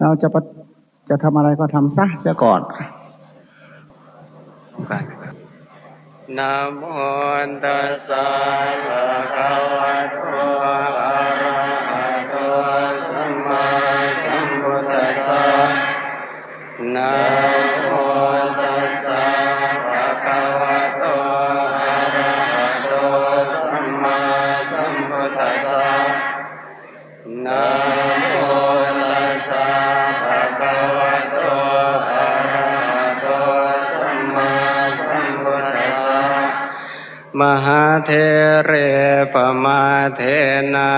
เราจะจะทำอะไรก็ทำซะเสียก่อนนะโมตัสสะภะคะวะโตอะระหะโตสัมมาสัมพุทธัสสะนะ หาเทเรปมาเทนะ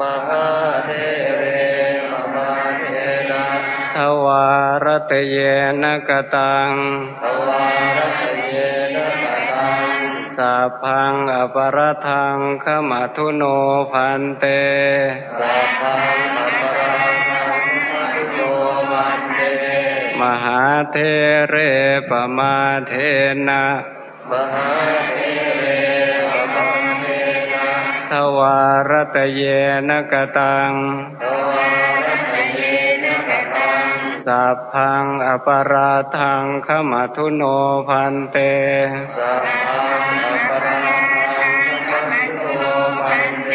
มหาเทเรปมาเทนะทวารตเยนะกตังทวารตเยนะกตังสัพพังอปรทังขมัทุโนพันเตสัพพังอปรทังขมัทุโนพันเต มหาเทเรปมาเทนะมหาเท ทวารตเยนะกตังทวารตเยนะกตังสัพพังอปราทังขมัทุโนพันเตสัพพังอปราทังขมัทุโนพันเต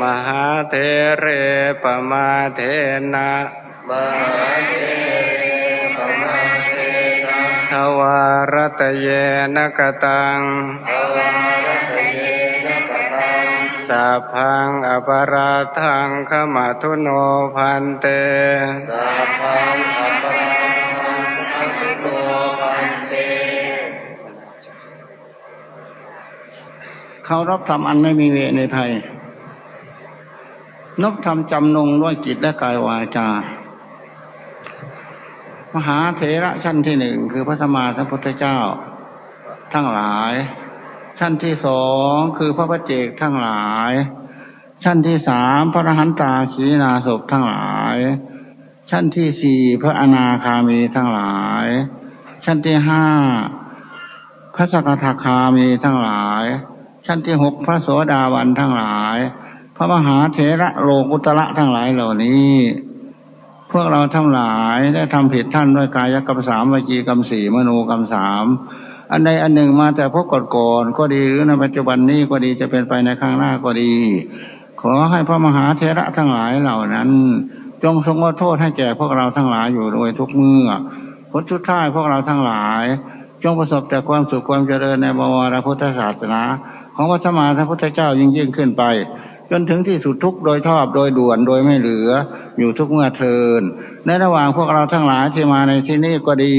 มหาเทเรปมาเทนะมหาเทเรปมาเทนะทวารตเยนะกตังทวารตเยนะกตัง สัพพังอปราทังขมัทุโนพันเตสัพพังอปราทังขมัทุโนพันเตเขารับทำอันไม่มีเวในภัยนบทำจำนงด้วยจิตและกายวาจา มหาเถระชั้นที่หนึ่งคือพระสมมาสัมพุทธเจ้า ทั้งหลาย ชั้นที่สองคือพระพเจกทั้งหลาย ชั้นที่สามพระอรหันตาขีนาศพทั้งหลาย ชั้นที่สี่พระอนาคามีทั้งหลาย ชั้นที่ห้าพระสกทาคามีทั้งหลาย ชั้นที่หกพระโสดาวันทั้งหลาย พระมหาเถระโลกุตระทั้งหลายเหล่านี้พวกเราทั้งหลายได้ทำผิดท่านด้วยกายกรรมสามวิจีกรรมสี่มโนกรรมสาม อันใดอันหนึ่งมาแต่พบก่อนก็ดีหรือในปัจจุบันนี้ก็ดีจะเป็นไปในข้างหน้าก็ดี ขอให้พระมหาเถระทั้งหลายเหล่านั้น จงทรงโทษให้แก่พวกเราทั้งหลายอยู่โดยทุกเมื่อผลชุดท้ายพวกเราทั้งหลาย จงประสบแต่ความสุขความเจริญในบวรพุทธศาสนา ของพระสมมาพระพุทธเจ้ายิ่งยิ่งขึ้นไปจนถึงที่สุดทุกโดยชอบโดยด่วนโดยไม่เหลืออยู่ทุกเมื่อเทิน ในระหว่างพวกเราทั้งหลายที่มาในที่นี้ก็ดี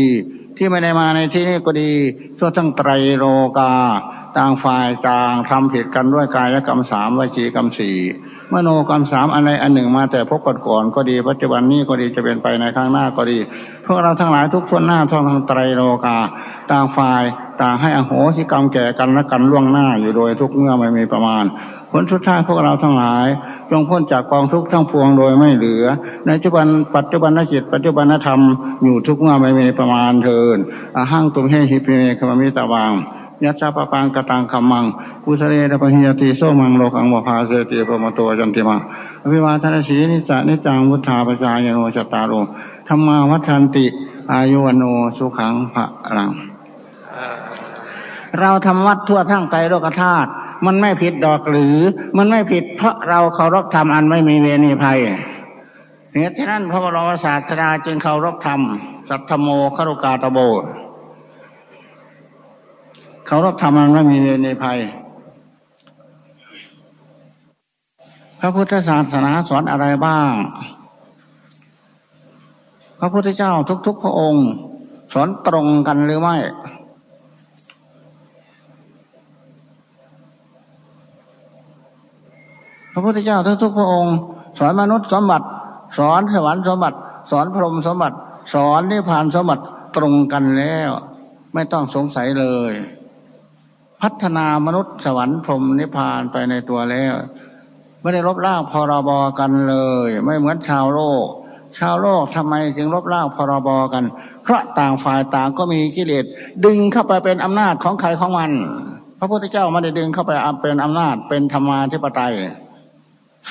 ที่ไม่ได้มาในที่นี้ก็ดีทั่วทั้งไตรโลกาต่างฝ่ายต่างทำผิดกันด้วยกายกรรมสามวจีกรรมสี่มโนกรรมสามอันใดอันหนึ่งมาแต่พบก่อนๆก็ดี ปัจจุบันนี้ก็ดีจะเป็นไปในข้างหน้าก็ดีพวกเราทั้งหลายทุกทวนหน้าท่องทางไตรโลกา ต่างฝ่ายต่างให้อโหสิกรรมแก่กันและกันล่วงหน้าอยู่โดยทุกเมื่อไม่มีประมาณ ผลสุดท้ายพวกเราทั้งหลาย จงพ้นจากกองทุกข์ทั้งปวงโดยไม่เหลือ ในปัจจุบันปัจจุบันนจิตปัจจุบันธรรมอยู่ทุกเมื่อไม่มีประมาณเทินอาหังตุมเฮหิปิเมคมมิตาวังยัชาปปังกตังคำมังกุสเรนปะหิยติโสมังโลกังวภาเสติปมโตจันติมังอภิวาทนาสีนิจานิจังวุฒาปจายโนจตารโรธรรมาวัฏันติ อายุวโนสุขังพระรัง เราทำวัดทั่วทั้งไตรโลกธาตุ มันไม่ผิดดอกหรือ มันไม่ผิดเพราะเราเคารพธรรมอันไม่มีเวณีภัยเหตุฉะนั้นพระบรมศาสดาจึงเคารพธรรมสัทธโมคารุกาตโบเคารพธรรมอันไม่มีเวณีภัย พระพุทธศาสนาสอนอะไรบ้าง พระพุทธเจ้าทุก ๆ พระองค์ สอนตรงกันหรือไม่ ระพุทธเจ้าทุกๆพระองค์ สอนมนุษย์สมบัติ สอนสวรรค์สมบัติ สอนพรหมสมบัติ สอนนิพพานสมบัติตรงกันแล้ว ไม่ต้องสงสัยเลย พัฒนามนุษย์สวรรค์พรหมนิพพานไปในตัวแล้วไม่ได้ลบล้างพรบกันเลย ไม่เหมือนชาวโลก ชาวโลกทำไมจึงลบล้างพรบกัน เพราะต่างฝ่ายต่างก็มีกิเลสดึงเข้าไปเป็นอำนาจของใครของมัน พระพุทธเจ้าไม่ได้ดึงเข้าไปเป็นอำนาจเป็นธรรมาธิปไตย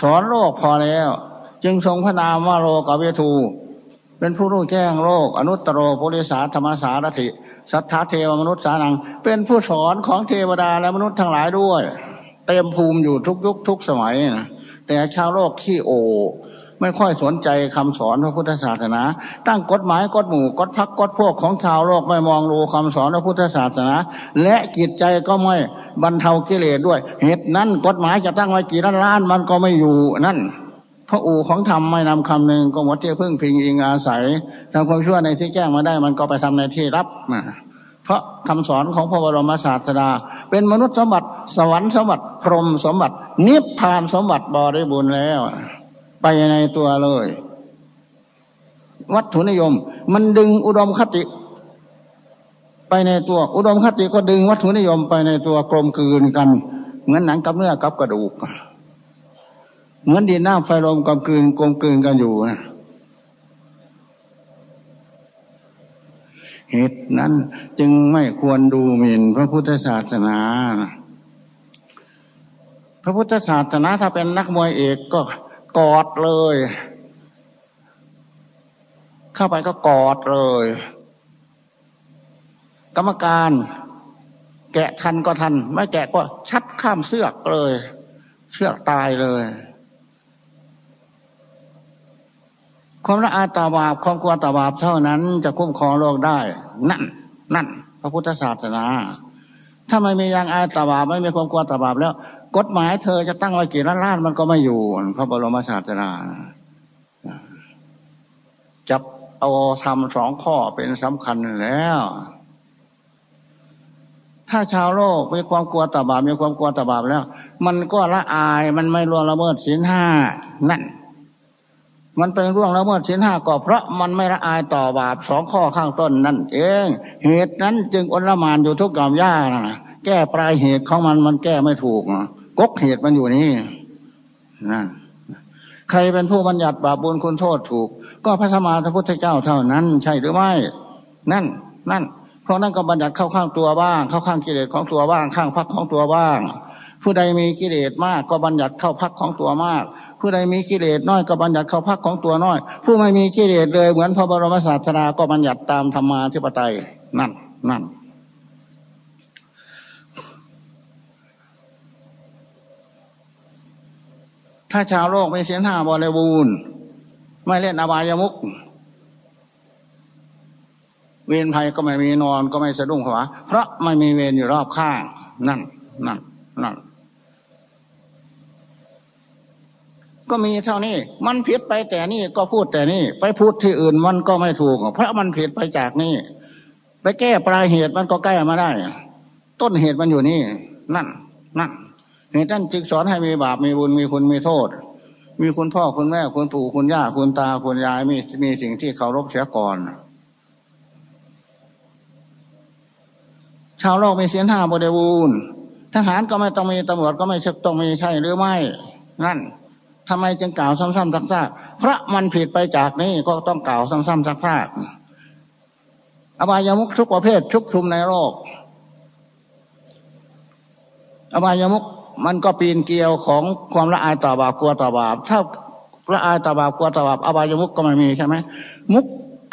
สอนโลกพอแล้ว จึงทรงพระนามว่าโลกเวทู เป็นผู้รู้แจ้งโลก อนุตตรโพลิสาธรรมสารถิ สัทธาเทวมนุษย์สานัง เป็นผู้สอนของเทวดาและมนุษย์ทั้งหลายด้วย เต็มภูมิอยู่ทุกยุคทุกสมัยนะแต่ชาวโลกขี้โอ ไม่ค่อยสนใจคำสอนพระพุทธศาสนา ตั้งกฎหมายกฎหมู่กฎพักกฎพวกของชาวโลกไม่มองดูคำสอนพระพุทธศาสนา และจิตใจก็ไม่บรรเทากิเลสด้วย เหตุนั้นกฎหมายจะตั้งไว้กี่ล้านล้านมันก็ไม่อยู่นั่นพระอู่ของธรรมไม่นำคำหนึ่งก็หมดที่พึ่งพิงอิงอาศัยทำความชั่วในที่แจ้งมาได้มันก็ไปทำในที่รับเพราะคำสอนของพระบรมศาสดา เป็นมนุษย์สมบัติสวรรค์สมบัติพรหมสมบัตินิพพานสมบัติบริบูรณ์แล้ว ไปในตัวเลย วัตถุนิยม มันดึงอุดมคติ ไปในตัวอุดมคติก็ดึงวัตถุนิยมไปในตัวกลมกลืนกัน เหมือนหนังกับเนื้อกับกระดูก เหมือนดินน้ำไฟลมกลมกลืนกลมกลืนกันอยู่นะเหตุนั้นจึงไม่ควรดูหมิ่นพระพุทธศาสนา พระพุทธศาสนาถ้าเป็นนักมวยเอกก็ กอดเลย เข้าไปก็กอดเลย กรรมการ แกะทันก็ทัน ไม่แกะก็ชัดข้ามเสือกเลย เชือกตายเลย ความละอาตาบาปความกลัวตาบาปเท่านั้นจะคุ้มครองโลกได้ นั่น นั่น พระพุทธศาสนา ถ้าไม่มียังอาตาบาปไม่มีความกลัวตาบาปแล้ว กฎหมายเธอจะตั้งไว้กี่ล้านล้านมันก็ไม่อยู่พระบรมศาสนาจับเอาทำสองข้อเป็นสำคัญแล้ว ถ้าชาวโลกมีความกลัวตาบาปมีความกลัวตาบาปแล้ว มันก็ละอายมันไม่ล่วงละเมิดศีลห้านั่น มันเป็นร่วงล้วเมื่อสินห้าก็เพราะมันไม่ละอายต่อบาปสองข้อข้างต้นนั่น เอง เหตุนั้นจึงอนละมานอยู่ทุกกามย่านะแก้ปลายเหตุของมันมันแก้ไม่ถูก กกเหตุมันอยู่นี่นั่นใครเป็นผู้บัญญัติบาปบุญคุณโทษถูก ก็พระสมมาพระพุทธเจ้าเท่านั้น ใช่หรือไม่ นั่น นั่น เพราะนั่นก็บัญญัติเข้าข้างตัวบ้าง เข้าข้างกิเลสของตัวบ้าง ข้างพักของตัวบ้าง ผู้ใดมีกิเลสมากก็บัญญัติเข้าพักของตัวมาก ผู้ใดมีกิเลสน้อยก็บัญญัติเข้าพักของตัวน้อย ผู้ไม่มีกิเลสเลยเหมือนพระบรมศาสดาก็บัญญัติตามธรรมาธิปไตยนั่น นั่น ถ้าชาวโลกไม่เสียหน้าบริบูรณ์ ไม่เล่นอบายามุกเวรภัยก็ไม่มีนอนก็ไม่สะดุ้งขวาเพราะไม่มีเวรอยู่รอบข้าง นั่นนั่นนั่นก็มีเท่านี้ มันผิดไปแต่นี่ก็พูดแต่นี่ ไปพูดที่อื่นมันก็ไม่ถูก เพราะมันผิดไปจากนี่ ไปแก้ปลายเหตุมันก็แก้มาได้ ต้นเหตุมันอยู่นี่ นั่น นั่น เหตุนั้นจึงสอนให้มีบาปมีบุญมีคุณมีโทษ มีคุณพ่อคุณแม่คุณปู่คุณย่าคุณตาคุณยายมีมีสิ่งที่เคารพเสียก่อน ชาวโลกมีเสียนห้าบริบูรณ์ทหารก็ไม่ต้องมีตำรวจก็ไม่ต้องมีใช่หรือไม่ นั่นทำไมจึงกล่าวซ้ำๆซักๆเพราะมันผิดไปจากนี้ก็ต้องกล่าวซ้ำๆซักๆอบายามุขทุกประเภททุกชุมในโลกอบายามุข มันก็ปีนเกลียวของความละอายต่อบาปกลัวต่อบาปถ้าละอายต่อบาปกลัวต่อบาปอบายมุขก็ไม่มีใช่ไหมมุข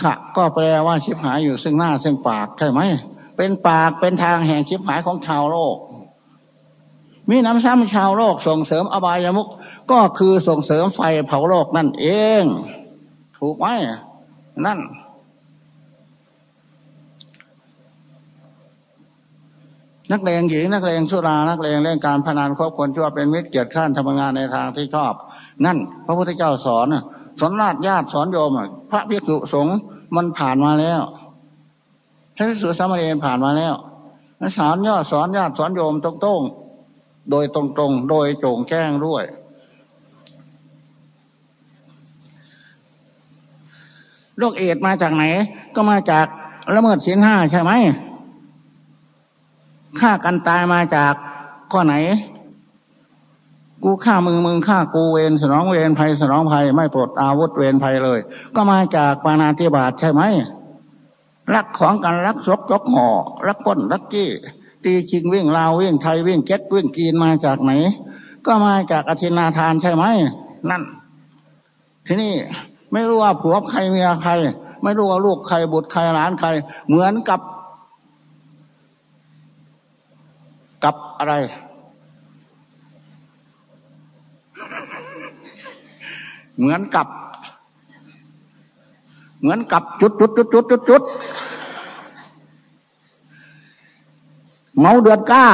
ขะก็แปลว่าชิบหายอยู่ซึ่งหน้าซึ่งปากใช่ไหมเป็นปากเป็นทางแห่งชิบหายของชาวโลก มีน้ำซ้ำชาวโลกส่งเสริมอบายมุขก็คือส่งเสริมไฟเผาโลกนั่นเอง ถูกไหมนั่น นักเลงหญิงนักเลงสุรา นักเลงเล่นการพนันครบคนชั่วเป็นมิตรเกียรติข้านทำงานในทางที่ชอบ นั่น พระพุทธเจ้าสอนสอนราชญาติสอนโยมพระภิกษุสงฆ์มันผ่านมาแล้วพระภิกษุสามเณรผ่านมาแล้วสอนยอดสอนญาติสอนโยมตรงๆโดยตรงๆ โดยโจงแจ้งด้วยโรคเอดมาจากไหน ก็มาจากละเมิดศีลห้าใช่ไหม ฆ่ากันตายมาจากข้อไหน กูฆ่ามึงมึงฆ่ากูเวรสนองเวรภัยสนองภัยไม่ปลดอาวุธเวรภัยเลย ก็มาจากปานาติบาตใช่ไหมรักของกันรักศกยกห่อรักป้นรักกี้ ตีชิงวิ่งลาววิ่งไทยวิ่งเก็ตวิ่งกีนมาจากไหน ก็มาจากอธินาทานใช่ไหมนั่น ทีนี้ไม่รู้ว่าผัวใครเมียใคร ไม่รู้ว่าลูกใครบุตรใครหลานใคร เหมือนกับ กับ อะไร เหมือนกับ เหมือนกับจุดจุดจุดจุดจุดจุดเมาเดือนก้า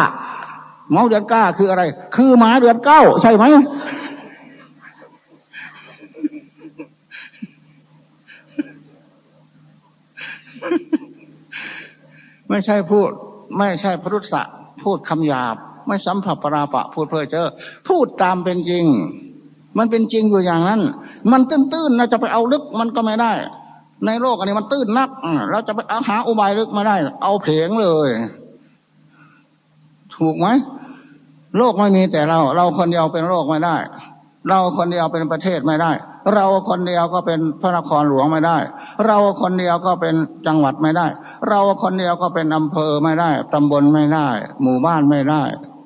เมาเดือนก้าคืออะไร คือหมาเดือนเก้า ใช่ไหมไม่ใช่พูด ไม่ใช่พรุษะ พูดคำหยาบ ไม่สัมผัสปราปะ พูดเพื่อเจอพูดตามเป็นจริง มันเป็นจริงอยู่อย่างนั้น มันตื้นๆเราจะไปเอาลึกมันก็ไม่ได้ ในโลกอันนี้มันตื้นนักเราจะไปเอาหาอุบายลึกมาได้ เอาเพลงเลย ถูกไหมโลกไม่มีแต่เรา เราคนเดียวเป็นโลกไม่ได้ เราคนเดียวเป็นประเทศไม่ได้ เราคนเดียวก็เป็นพระนครหลวงไม่ได้ เราคนเดียวก็เป็นจังหวัดไม่ได้ เราคนเดียวก็เป็นอำเภอไม่ได้ตำบลไม่ได้ หมู่บ้านไม่ได้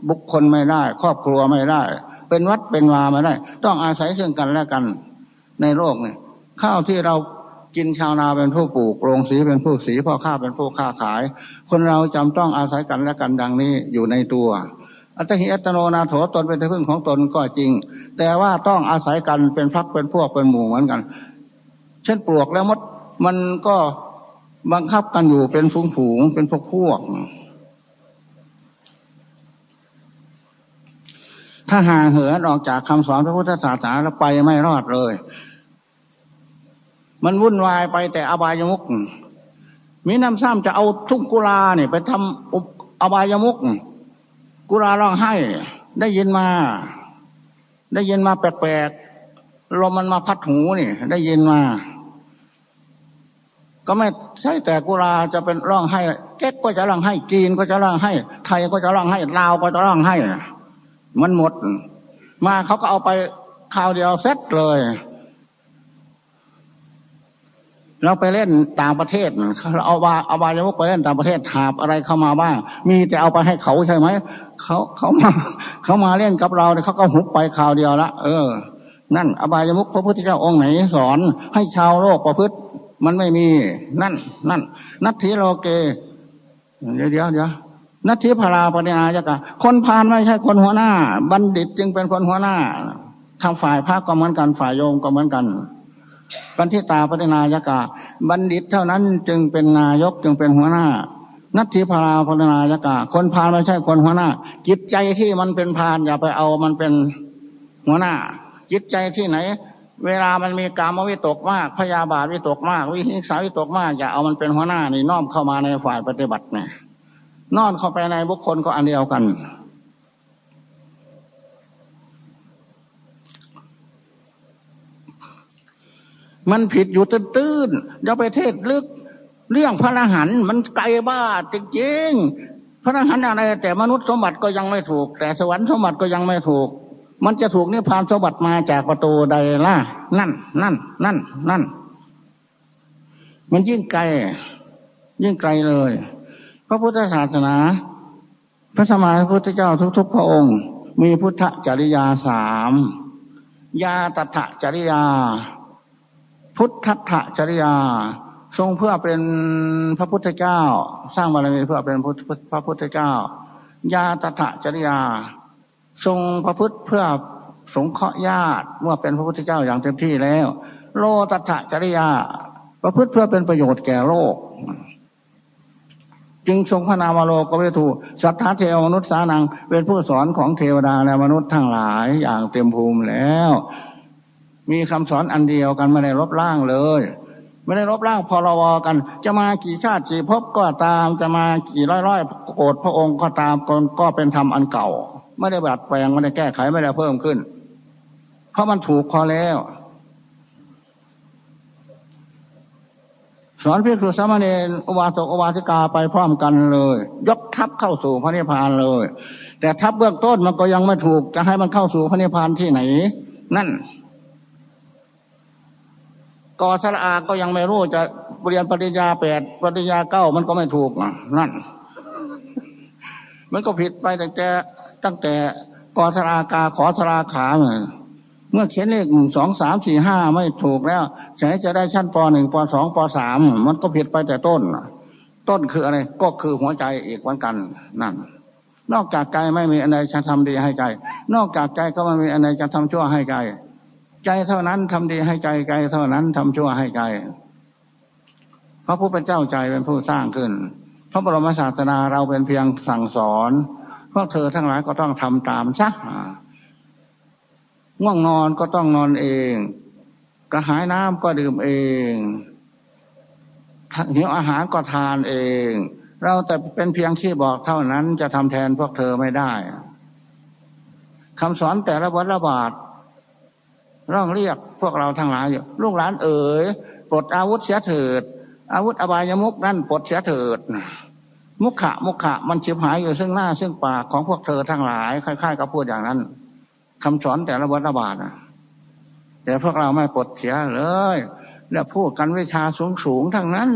บุคคลไม่ได้ ครอบครัวไม่ได้ เป็นวัดเป็นวาไม่ได้ ต้องอาศัยซึ่งกันและกันในโลกนี่ข้าวที่เรากินชาวนาเป็นผู้ปลูกโรงสีเป็นผู้สีพ่อข้าเป็นผู้ค้าขาย คนเราจำต้องอาศัยกันและกันดังนี้อยู่ในตัว อัตหิอัตโนนาโถตนเป็นที่พึ่งของตนก็จริง แต่ว่าต้องอาศัยกันเป็นพักเป็นพวกเป็นหมู่เหมือนกัน เช่นปลวกแล้วมดมันก็บังคับกันอยู่เป็นฝูงฝูงเป็นพวกพวก ถ้าห่างเหินออกจากคำสอนพระพุทธศาสนาแล้วไปไม่รอดเลย มันวุ่นวายไปแต่อบายมุกมีน้ำซ้ำจะเอาทุ่งกุลาเนี่ยไปทำอบายมุก กุราร้องไห้ได้ยินมา ได้ยินมาแปลกๆลมมันมาพัดหูนี่ ได้ยินมา ก็ไม่ใช่แต่กุราจะเป็นร้องไห้แก๊กก็จะร้องไห้จีนก็จะร้องไห้ ไทยก็จะร้องไห้ลาวก็จะร้องไห้มันหมด มาเขาก็เอาไปข่าวเดียวเซ็ตเลยเราไปเล่นต่างประเทศเราเอาบาเอาบายมุกไปเล่นต่างประเทศหาบอะไรเข้ามาบ้าง มีแต่เอาไปให้เขาใช่ไหม เขาเขามาเขามาเล่นกับเราเนี่ยเขาก็หุบไปข่าวเดียวละเออ นั่น อบายมุกพระพุทธเจ้าองค์ไหนสอน ให้ชาวโลกประพฤติ มันไม่มี นั่น นั่น นัทธิโลเก เดี๋ยวเดี๋ยวเดี๋ยวนัทธิพราปณิยากะคนพานไม่ใช่คนหัวหน้า บัณฑิตจึงเป็นคนหัวหน้าทางฝ่ายพระก็เหมือนกันฝ่ายโยมก็เหมือนกันบันทิตาปฏินายกาบัณฑิตเท่านั้นจึงเป็นนายกจึงเป็นหัวหน้า นัตถิพาราปฏินายกาคนพาลไม่ใช่คนหัวหน้า จิตใจที่มันเป็นพาลอย่าไปเอามันเป็นหัวหน้า จิตใจที่ไหน เวลามันมีกามวิตกมากพยาบาทวิตกมาก วิหิงสาวิตกมาก อย่าเอามันเป็นหัวหน้านี่น้อมเข้ามาในฝ่ายปฏิบัติเนี่ยนอนเข้าไปในบุคคลก็อันเดียวกัน มันผิดอยู่ตื้นๆเดี๋ยวไปเทศลึก เรื่องพระอรหันต์มันไกลบ้าจริงๆพระอรหันต์อะไร แต่มนุษย์สมบัติก็ยังไม่ถูก แต่สวรรค์สมบัติก็ยังไม่ถูก มันจะถูกนิพพานสมบัติมาจากประตูใดล่ะ นั่น นั่น นั่น นั่น มันยิ่งไกล ยิ่งไกลเลย พระพุทธศาสนา พระสมัยพระพุทธเจ้าทุก ๆ พระองค์ มีพุทธจริยาสามยาตถจริยา พุทธะจริยา ทรงเพื่อเป็นพระพุทธเจ้า สร้างบารมีเพื่อเป็นพระพุทธเจ้าญาตถะจริยา ทรงพระพุทธเพื่อสงเคราะห์ญาติเมื่อเป็นพระพุทธเจ้าอย่างเต็มที่แล้ว โลตถะจริยา ประพฤติเพื่อเป็นประโยชน์แก่โลก จึงทรงพระนามโลกเวทูสัทธาเทวมนุษย์สานัง เป็นผู้สอนของเทวดาและมนุษย์ทั้งหลายอย่างเต็มภูมิแล้ว มีคำสอนอันเดียวกันไม่ได้ลบล้างเลย ไม่ได้ลบล้างพรวกัน จะมากี่ชาติกี่ภพก็ตาม จะมากี่ร้อยร้อยโกรธพระองค์ก็ตามก็เป็นธรรมอันเก่า ไม่ได้บัดแปลงไม่ได้แก้ไขไม่ได้เพิ่มขึ้น เพราะมันถูกพอแล้ว สอนพียงคือสามเณรอุบาสกอุบาสิกาไปพร้อมกันเลย ยกทัพเข้าสู่พระนิพพานเลย แต่ทัพเบื้องต้นมันก็ยังไม่ถูกจะให้มันเข้าสู่พระนิพพานที่ไหน นั่น กอสระอาก็ยังไม่รู้จะเรียนปริญญาแปดปริญญาเก้ามันก็ไม่ถูกนั่น มันก็ผิดไปตั้งแต่ตั้งแต่กอสรากาขอสราขาเเมื่อเขียนเลขหนึ่งสองสามสี่ห้าไม่ถูกแล้วฉะนั้นจะได้ชั้นปหนึ่งปสองปสามมันก็ผิดไปแต่ต้น ต้นคืออะไร ก็คือหัวใจอีกวันกันนั่น นอกจากใจไม่มีอะไรจะทำดีให้ใจ นอกจากใจก็ไม่มีอะไรจะทำชั่วให้ใจ ใจเท่านั้นทำดีให้ใจใจเท่านั้นทำชั่วให้ใจ พระพุทธเจ้าใจเป็นผู้สร้างขึ้น พระบรมศาสนาเราเป็นเพียงสั่งสอนพวกเธอทั้งหลายก็ต้องทำตามซะง่วงนอนก็ต้องนอนเอง กระหายน้ำก็ดื่มเองหิวอาหารก็ทานเอง เราแต่เป็นเพียงที่บอกเท่านั้นจะทำแทนพวกเธอไม่ได้คำสอนแต่ละวัฏละบาท ร้องเรียกพวกเราทั้งหลายอยู่ลูกหลานเอ๋ยปลดอาวุธเสียเถิด อาวุธอบายมุกนั่นปลดเสียเถิด มุขะมุขะมันชิบหายอยู่ซึ่งหน้าซึ่งปากของพวกเธอทั้งหลายคล้ายๆกับพูดอย่างนั้นคำสอนแต่ละวัฏบาทแต่พวกเราไม่ปลดเสียเลยแล้วพูดกันวิชาสูงสูงทั้งนั้น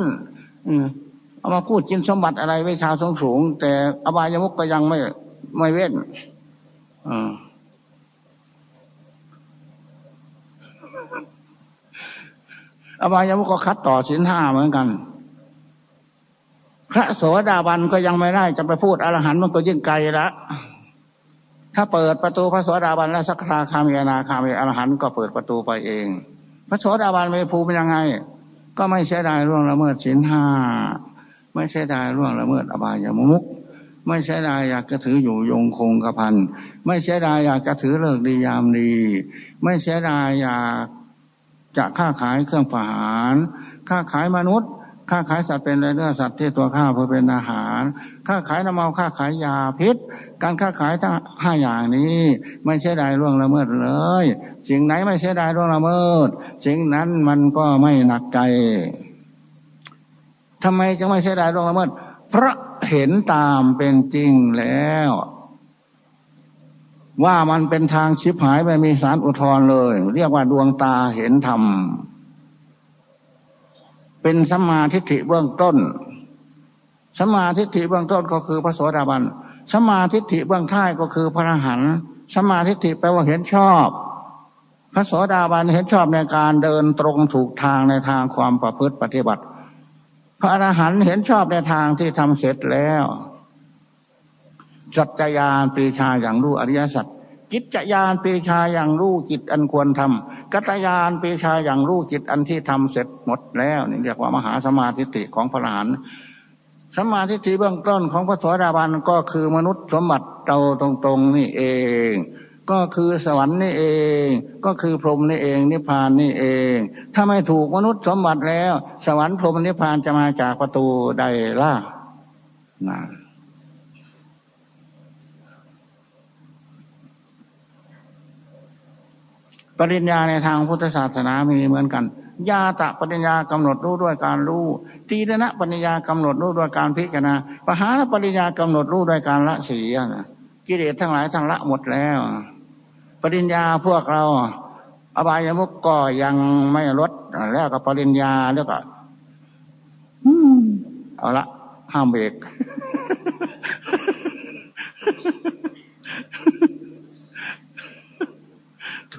เอามาพูดกินสมบัติอะไรวิชาสูงสูงแต่อบายมุกก็ยังไม่ไม่เว้นอ่า อบายมุกก็คัดต่อสินห้าเหมือนกัน พระโสดาบันก็ยังไม่ได้จะไปพูดอรหันต์มันก็ยิ่งไกลละถ้าเปิดประตูพระโสดาบันและสักคาคามีนาคามีอรหันต์ก็เปิดประตูไปเอง พระโสดาบันไม่ภูมิยังไง ก็ไม่เสียดายร่วงละเมิดสินห้าไม่เสียดายร่วงละเมิดอบายามุกไม่เสียดายอยากจะถืออยู่ยงคงกระพันไม่เสียดายอยากจะถือเลิกดียามดี ไม่เสียดายอยาก จะค้าขายเครื่องผ่านค้าขายมนุษย์ค้าขายสัตว์เป็นเนื้อสัตว์ที่ตัวข้าเพื่อเป็นอาหารค้าขายน้ำเมาค้าขายยาพิษ การค้าขายทั้งห้าอย่างนี้ ไม่ใช่ได้ล่วงละเมิดเลย สิ่งไหนไม่ใช่ได้ล่วงละเมิด สิ่งนั้นมันก็ไม่หนักใจทำไมจึงไม่ใช่ได้ล่วงละเมิดเพราะเห็นตามเป็นจริงแล้ว ว่ามันเป็นทางชิบหายไม่มีสารอุทธรเลย เรียกว่าดวงตาเห็นธรรม เป็นสัมมาทิฏฐิเบื้องต้นสัมมาทิฏฐิเบื้องต้นก็คือพระโสดาบันสัมมาทิฏฐิเบื้องท้ายก็คือพระอรหันต์สัมมาทิฏฐิแปลว่าเห็นชอบ พระโสดาบันเห็นชอบในการเดินตรงถูกทางในทางความประพฤติปฏิบัติ พระอรหันต์เห็นชอบในทางที่ทำเสร็จแล้ว สัจจยานปรีชาอย่างรู้อริยสัจจิตจยานปรีชาอย่างรู้จิตอันควรทำกัตยานปรีชาอย่างรู้จิตอันที่ทำเสร็จหมดแล้วนี่เรียกว่ามหาสมาธิิของพระอรหันต์สมาธิิเบื้องต้นของพระสวสดาบันก็คือมนุษย์สมบัติเราตรงๆนี่เอง ก็คือสวรรค์นี่เอง ก็คือพรหมนี่เองนิพพานนี่เอง ถ้าไม่ถูกมนุษย์สมบัติแล้ว สวรรค์พรหมนิพพานจะมาจากประตูใดล่ะนะ ปริญญาในทางพุทธศาสนามีเหมือนกัน ญาตะปริญญากำหนดรู้ด้วยการรู้ ตีนะปริญญากำหนดรู้ด้วยการพิจารณาปหานปริญญากำหนดรู้ด้วยการละเสียนะกิเลสทั้งหลายทั้งละหมดแล้ว ปริญญาพวกเรา อบายมุกก็ยังไม่ลดแล้วก็ปริญญาแล้วก็เอาละห้ามเบรก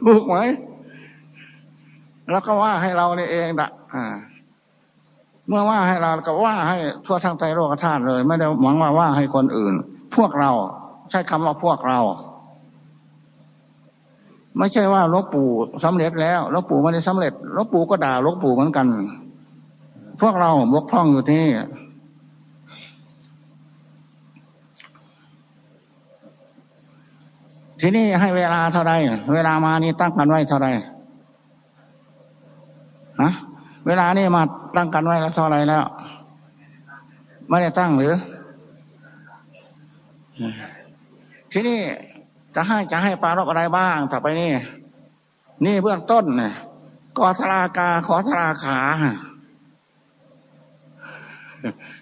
ถูกไหมแล้วก็ว่าให้เราในเองดะเมื่อว่าให้เราก็ว่าให้ทั่วทั้งใจโลกธาตุเลย ไม่ได้หวังว่าว่าให้คนอื่น พวกเรา ใช้คำว่าพวกเรา ไม่ใช่ว่าลวงปู่สำเร็จแล้วลวงปู่ไม่ได้สำเร็จลวงปู่ก็ด่าลวงปู่เหมือนกัน พวกเราบกพร่องอยู่ที่ ทีนี้ให้เวลาเท่าไรเวลามานี่ตั้งกันไว้เท่าไรฮะเวลานี่มาตั้งกันไว้แล้วเท่าไรแล้วไม่ได้ตั้งหรือ ทีนี้จะให้จะให้ปารบอะไรบ้างต่อไปนี่ นี่เบื้องต้นเนี่ยกอธรากาขอธราขา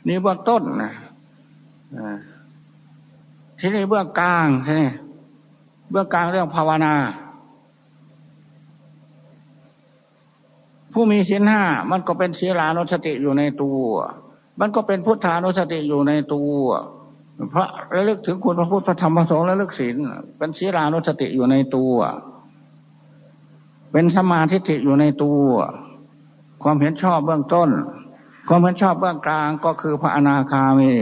นี่เบื้องต้นนะที่นี้เบื้องกลางทีนี้ เบื้องกลางเรื่องภาวนา ผู้มีศีลห้ามันก็เป็นศีลานุสติอยู่ในตัว มันก็เป็นพุทธานุสติอยู่ในตัวพระระลึกถึงคุณพระพุทธพระธรรมพระสงฆ์ระลึกศีลเป็นศีลานุสติอยู่ในตัว เป็นสมาธิิอยู่ในตัว ความเห็นชอบเบื้องต้น ความเห็นชอบเบื้องกลางก็คือพระอนาคามี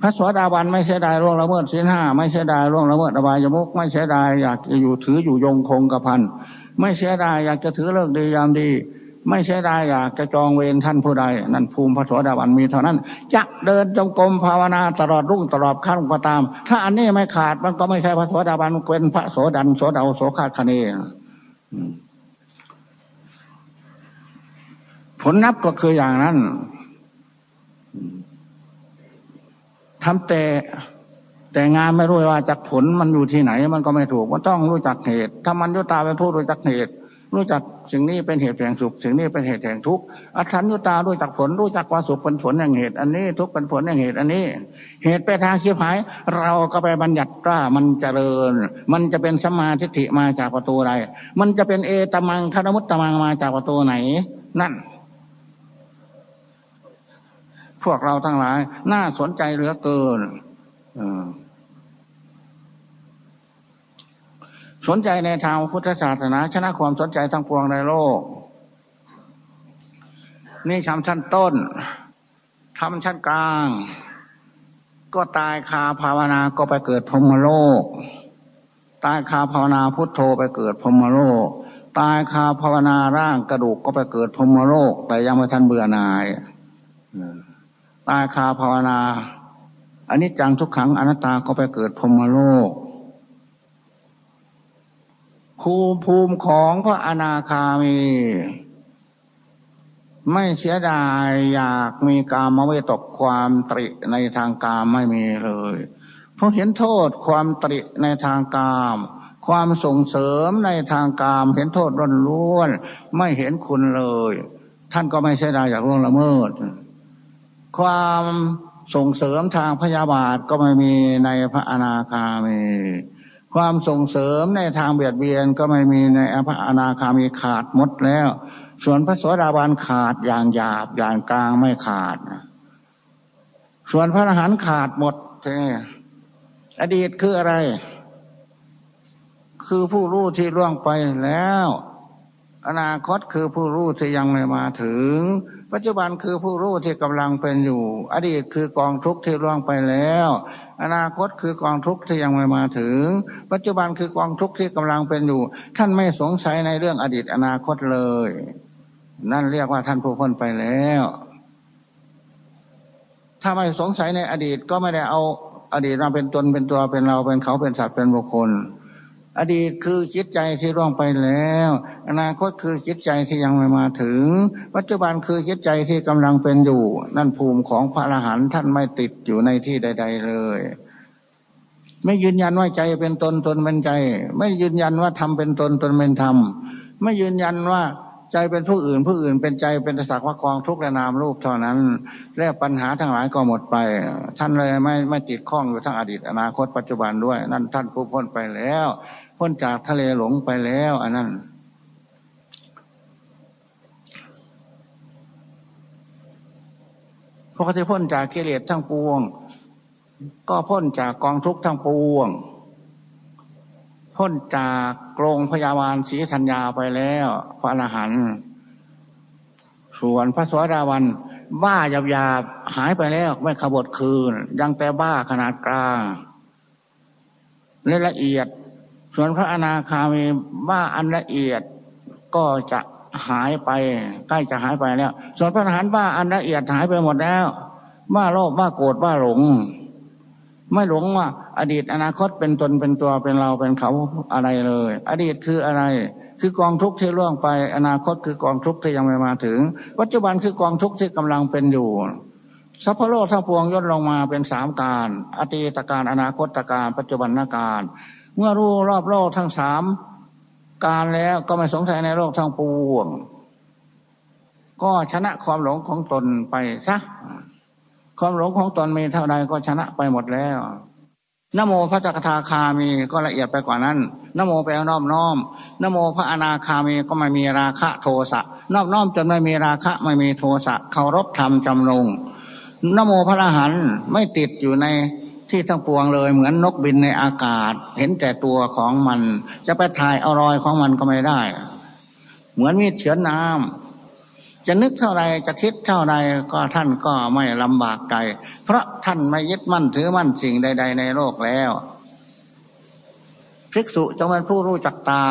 พระสวสดาบันไม่เสียดายร่วงละเมิดศีลห้าไม่เสียดายร่วงละเมิดอบายมุกไม่เสียดายอยากจะอยู่ถืออยู่ยงคงกระพันไม่เสียดายอยากจะถือเลิกดียามดี ไม่เสียดายอยากจะจองเวรท่านผู้ใด นั่นภูมิพระสวสดาบันมีเท่านั้น จะเดินจงกรมภาวนาตลอดรุ่งตลอดขั้นก็ตาม ถ้าอันนี้ไม่ขาดมันก็ไม่ใช่พระสวสดาบันเป็นพระโสดันโสดาโสขาดคเนผลนับก็คืออย่างนั้น ทำแต่แต่งานไม่รู้ว่าจากผลมันอยู่ที่ไหน มันก็ไม่ถูกมันต้องรู้จักเหตุ ถ้ามันยุตาเป็นผู้รู้จักเหตุ รู้จักสิ่งนี้เป็นเหตุแห่งสุข สิ่งนี้เป็นเหตุแห่งทุกข์อัชัญยุตารู้จักผลรู้จักว่าสุขเป็นผลแห่งเหตุ อันนี้ทุกข์เป็นผลแห่งเหตุ อันนี้ เหตุไปทางคิดหาย เราก็ไปบัญญัติกล้ามันเจริญ มันจะเป็นสมาธิฐิมาจากประตูใดมันจะเป็นเอตมังคณมุตตมังมาจากประตูไหน นั่น พวกเราทั้งหลาย น่าสนใจเหลือเกินสนใจในทางพุทธศาสนา ชนะความสนใจทั้งปวงในโลก นี่ทำชั้นต้นทำชั้นกลาง ก็ตายคาภาวนาก็ไปเกิดพรมโลก ตายคาภาวนาพุทโธไปเกิดพรมโลก ตายคาภาวนาร่างกระดูกก็ไปเกิดพรมโลก แต่ยังไม่ทันเบื่อหน่าย ตายคาภาวนาอันนี้จังทุกขังอนัตตาก็ไปเกิดพรมโลกภูมิภูมิของพระอนาคามี ไม่เสียดายอยากมีกามเวตกความตริในทางกามไม่มีเลย เพราะเห็นโทษความตริในทางกาม ความส่งเสริมในทางกาม เห็นโทษร้นล้วน ไม่เห็นคุณเลย ท่านก็ไม่เสียดายอยากล่วงละเมิด ความส่งเสริมทางพยาบาทก็ไม่มีในพระอนาคามี ความส่งเสริมในทางเบียดเบียนก็ไม่มีในพระอนาคามีขาดหมดแล้ว ส่วนพระสวสดาบาลขาดอย่างหยาบอย่างกลางไม่ขาด ส่วนพระอรหันต์ขาดหมดอดีตคืออะไร คือผู้รู้ที่ล่วงไปแล้ว อนาคตคือผู้รู้ที่ยังไม่มาถึง ปัจจุบันคือผู้รู้ที่กำลังเป็นอยู่ อดีตคือกองทุกข์ที่ล่วงไปแล้ว อนาคตคือกองทุกข์ที่ยังไม่มาถึง ปัจจุบันคือกองทุกข์ที่กำลังเป็นอยู่ ท่านไม่สงสัยในเรื่องอดีตอนาคตเลย นั่นเรียกว่าท่านผู้พ้นไปแล้ว ถ้าไม่สงสัยในอดีตก็ไม่ได้เอาอดีตมาเป็นตนเป็นตัวเป็นเราเป็นเขาเป็นสัตว์เป็นบุคคล อดีตคือจิตใจที่ร่วงไปแล้ว อนาคตคือจิตใจที่ยังไม่มาถึง ปัจจุบันคือจิตใจที่กำลังเป็นอยู่ นั่นภูมิของพระอรหันต์ท่านไม่ติดอยู่ในที่ใด ๆ เลย ไม่ยืนยันว่าใจเป็นตนตนเป็นใจ ไม่ยืนยันว่าทำเป็นตนตนเป็นธรรมไม่ยืนยันว่า ใจเป็นผู้อื่น ผู้อื่นเป็นใจเป็นสักว่ากองทุกข์และนามรูปเท่านั้นแล้วปัญหาทั้งหลายก็หมดไป ท่านเลยไม่ไม่ติดข้องอยู่ทั้งอดีตอนาคตปัจจุบันด้วย นั่นท่านผู้พ้นไปแล้ว พ้นจากทะเลหลงไปแล้ว อันนั้นพวกที่พ้นจากกิเลสทั้งปวง ก็พ้นจากกองทุกข์ทั้งปวง พ้นจากกรงพยาบาลศรีธัญญาไปแล้ว พระอรหันต์ส่วนพระสวสดาวัน บ้าหยาบหยาบหายไปแล้วไม่ขบวคืน ยังแต่บ้าขนาดกลางและละเอียด ส่วนพระอนาคามีว่าอันละเอียดก็จะหายไป ใกล้จะหายไปแล้ว ส่วนพระอรหันต์ว่าอันละเอียดหายไปหมดแล้วว่าโลภว่าโกรธว่าหลง ไม่หลงว่า อดีตอนาคตเป็นตนเป็นตัวเป็นเราเป็นเขาอะไรเลย อดีตคืออะไร คือกองทุกข์ที่ล่วงไป อนาคตคือกองทุกข์ที่ยังไม่มาถึง ปัจจุบันคือกองทุกข์ที่กำลังเป็นอยู่สัพพโลกทั้งปวงย่นลงมาเป็นสามการ อดีตการอนาคตการ ปัจจุบันการ เมื่อรู้รอบโลกทั้งสามการแล้วก็ไม่สงสัยในโลกทั้งปวง ก็ชนะความหลงของตนไปซะความหลงของตนมีเท่าใดก็ชนะไปหมดแล้ว นโมพระจักทาคามีก็ละเอียดไปกว่านั้นนโมแปลน้อมน้อมนโมพระอนาคามีก็ไม่มีราคะโทสะนอบน้อมจนไม่มีราคะไม่มีโทสะเคารพธรรมจำลงนโมพระอรหันต์ไม่ติดอยู่ในที่ทั้งปวงเลยเหมือนนกบินในอากาศ เห็นแต่ตัวของมัน จะไปถ่ายเอารอยของมันก็ไม่ได้ เหมือนมีดเฉือนน้ำ จะนึกเท่าไรจะคิดเท่าไรก็ท่านก็ไม่ลำบากใจ เพราะท่านไม่ยึดมั่นถือมั่นสิ่งใด ๆ ในโลกแล้วภิกษุจงเป็นผู้รู้จักตา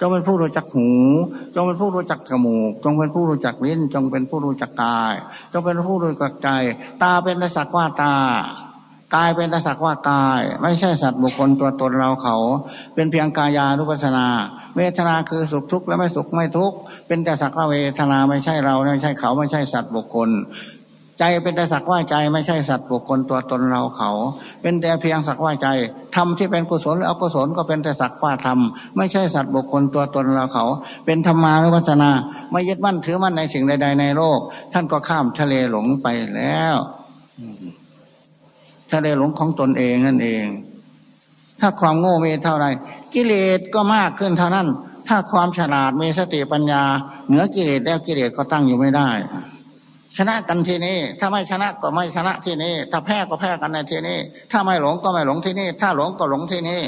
จงเป็นผู้รู้จักหู จงเป็นผู้รู้จักจมูก จงเป็นผู้รู้จักลิ้น จงเป็นผู้รู้จักกาย จงเป็นผู้รู้จักใจ ตาเป็นสักว่าตา กายเป็นสักว่ากาย ไม่ใช่สัตว์บุคคลตัวตนเราเขา เป็นเพียงกายานุปัสนา เวทนาคือสุขทุกข์และไม่สุขไม่ทุกข์เป็นแต่สักว่าเวทนาไม่ใช่เราไม่ใช่เขาไม่ใช่สัตว์บุคคล ใจเป็นแต่สักว่าใจไม่ใช่สัตว์บุคคลตัวตนเราเขา เป็นแต่เพียงสักว่าใจทำที่เป็นกุศลหรืออกุศลก็เป็นแต่สักว่าธรรมไม่ใช่สัตว์บุคคลตัวตนเราเขา เป็นธรรมานุปัสนา ไม่ยึดมั่นถือมั่นในสิ่งใด ๆ ในโลก ท่านก็ข้ามทะเลหลงไปแล้ว ทะเลหลงของตนเองนั่นเอง ถ้าความโง่มีเท่าไรกิเลสก็มากขึ้นเท่านั้น ถ้าความฉลาดมีสติปัญญา เหนือกิเลสแล้วกิเลสก็ตั้งอยู่ไม่ได้ ชนะกันที่นี้ถ้าไม่ชนะก็ไม่ชนะที่นี้ถ้าแพ้ก็แพ้กันในที่นี้ถ้าไม่หลงก็ไม่หลงที่นี่ ถ้าหลงก็หลงที่นี่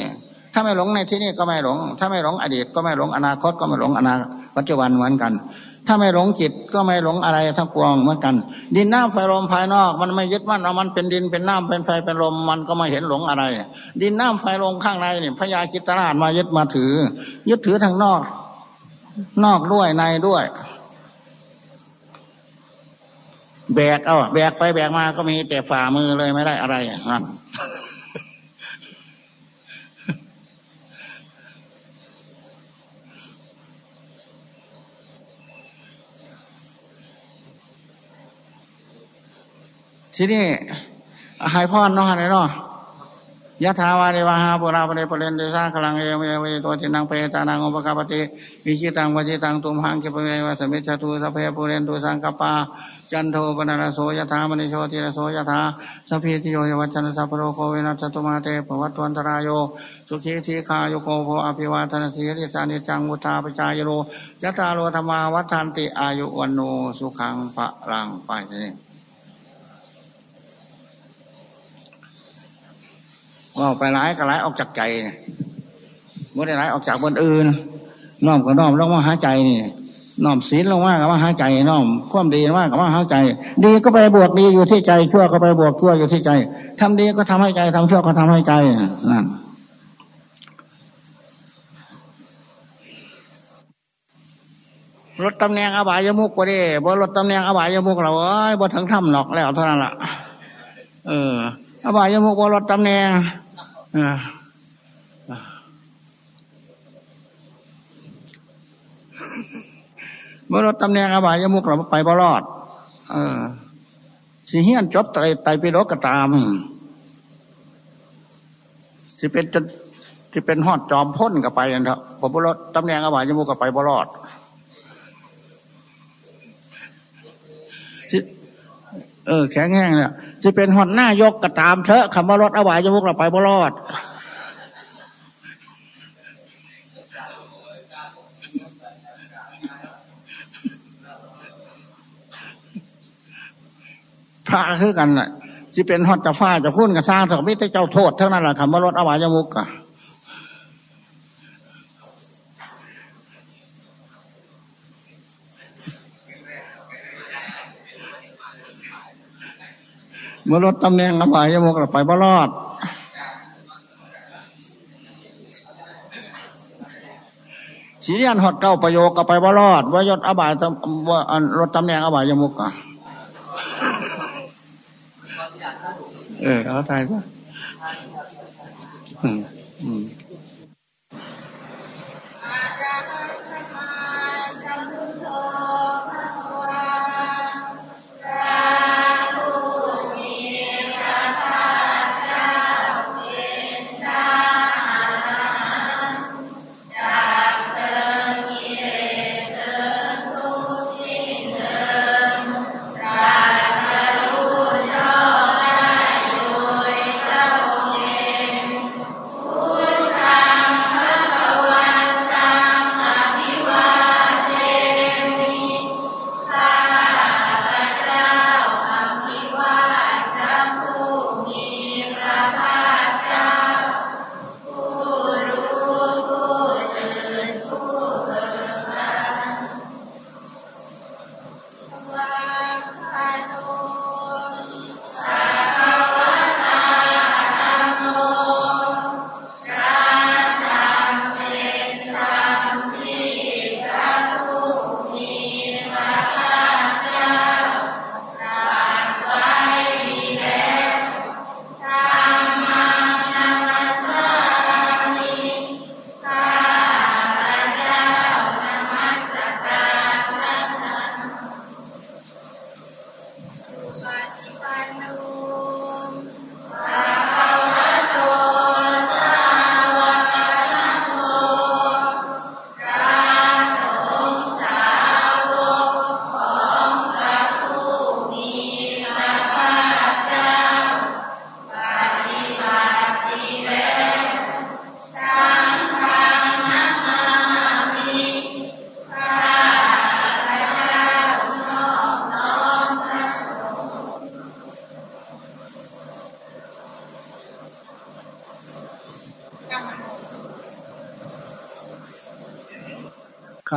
ถ้าไม่หลงในที่นี้ก็ไม่หลง ถ้าไม่หลงอดีตก็ไม่หลงอนาคตก็ไม่หลงอนาปัจจุบันเหมือนกัน ถ้าไม่หลงจิตก็ไม่หลงอะไรทั้งปวงเหมือนกัน ดินน้ำไฟลมภายนอก มันไม่ยึดมั่นเอามันเป็นดินเป็นน้ำเป็นไฟเป็นลมมันก็ไม่เห็นหลงอะไร ดินน้ำไฟลมข้างในนี่พญาจิตราชมายึดมาถือ ยึดถือทางนอก นอกด้วยในด้วย แบกเอาแบกไปแบกมาก็มีแต่ฝ่ามือเลยไม่ได้อะไรนั่น ทีนี้หายพ่อนนาะไหนเนาะยะถาวาเดวาหาปุราปเรปเรนเดชาคลังเอเวเวตัวจินังเปตานังอุปกาปติวิจิตังวจิตังตุมหังเกปเววสมิจตุสเพปุเรนตุสังกปาจันโทปนารโสยถามณิโชติรโสยถาสพพิติโยยวัชนสัพโรโคเวนัสตุมาเตปวัตวันตรายโยสุขีทีคาโยโกโภอภิวาทนาสีริจานิจังมุตาปจายโรยะตาโรธรรมาวัฏานติอายุวันโนสุขังปะรังไปนี่ ว่าไปร้ายก็ร้ายออกจากใจเมื่อได้ร้ายออกจากบนอื่น น้อมก็น้อมลงมาหาใจนี่น้อมศีลลงมากับว่าหาใจน้อมความดีมากกับว่าหาใจ ดีก็ไปบวกดีอยู่ที่ใจ ชั่วก็ไปบวกชั่วอยู่ที่ใจทำดีก็ทำให้ใจทำชั่วก็ทำให้ใจนั่นรถตำแหน่งอบายมุกก็ได้บ่รถตำแหน่งอบายมุกเราเอ้ยบ่ถึงถ้ำหนอกแล้วเท่านั้นละเออ อบายมุกบ่รถตำแหน่ง เมื่อเราตำแหน่งอบายมุกเราไปบรอด เออสิเฮียนจบไตไตไปรกกระตาม สิเป็นจะที่เป็นหอดจอมพ้นกับไปอันเถอะพอบุรตำแหน่งอบายมุกกับไปบรอด เออแข็งแห้งเนี่ยจะเป็นหอดหน้ายกกระตามเถอะคำว่ารถอบายมุกเราไปบรอดพระคือกันน่ะจะเป็นฮอตจะฟ้าจะพุ่นกับสร้างแต่ไม่ได้เจ้าโทษเท่านั้นแหละคำว่ารถอวายมุกอะ เมื่อลดตำแหน่งอบายยมุกไปบ่รอด สีเรียนหอดเก้าประโยคก็ไปบ่รอดว่ายศอบายว่าลดตำแหน่งอบายยมุกอะเออเอาตายซะอืมอืม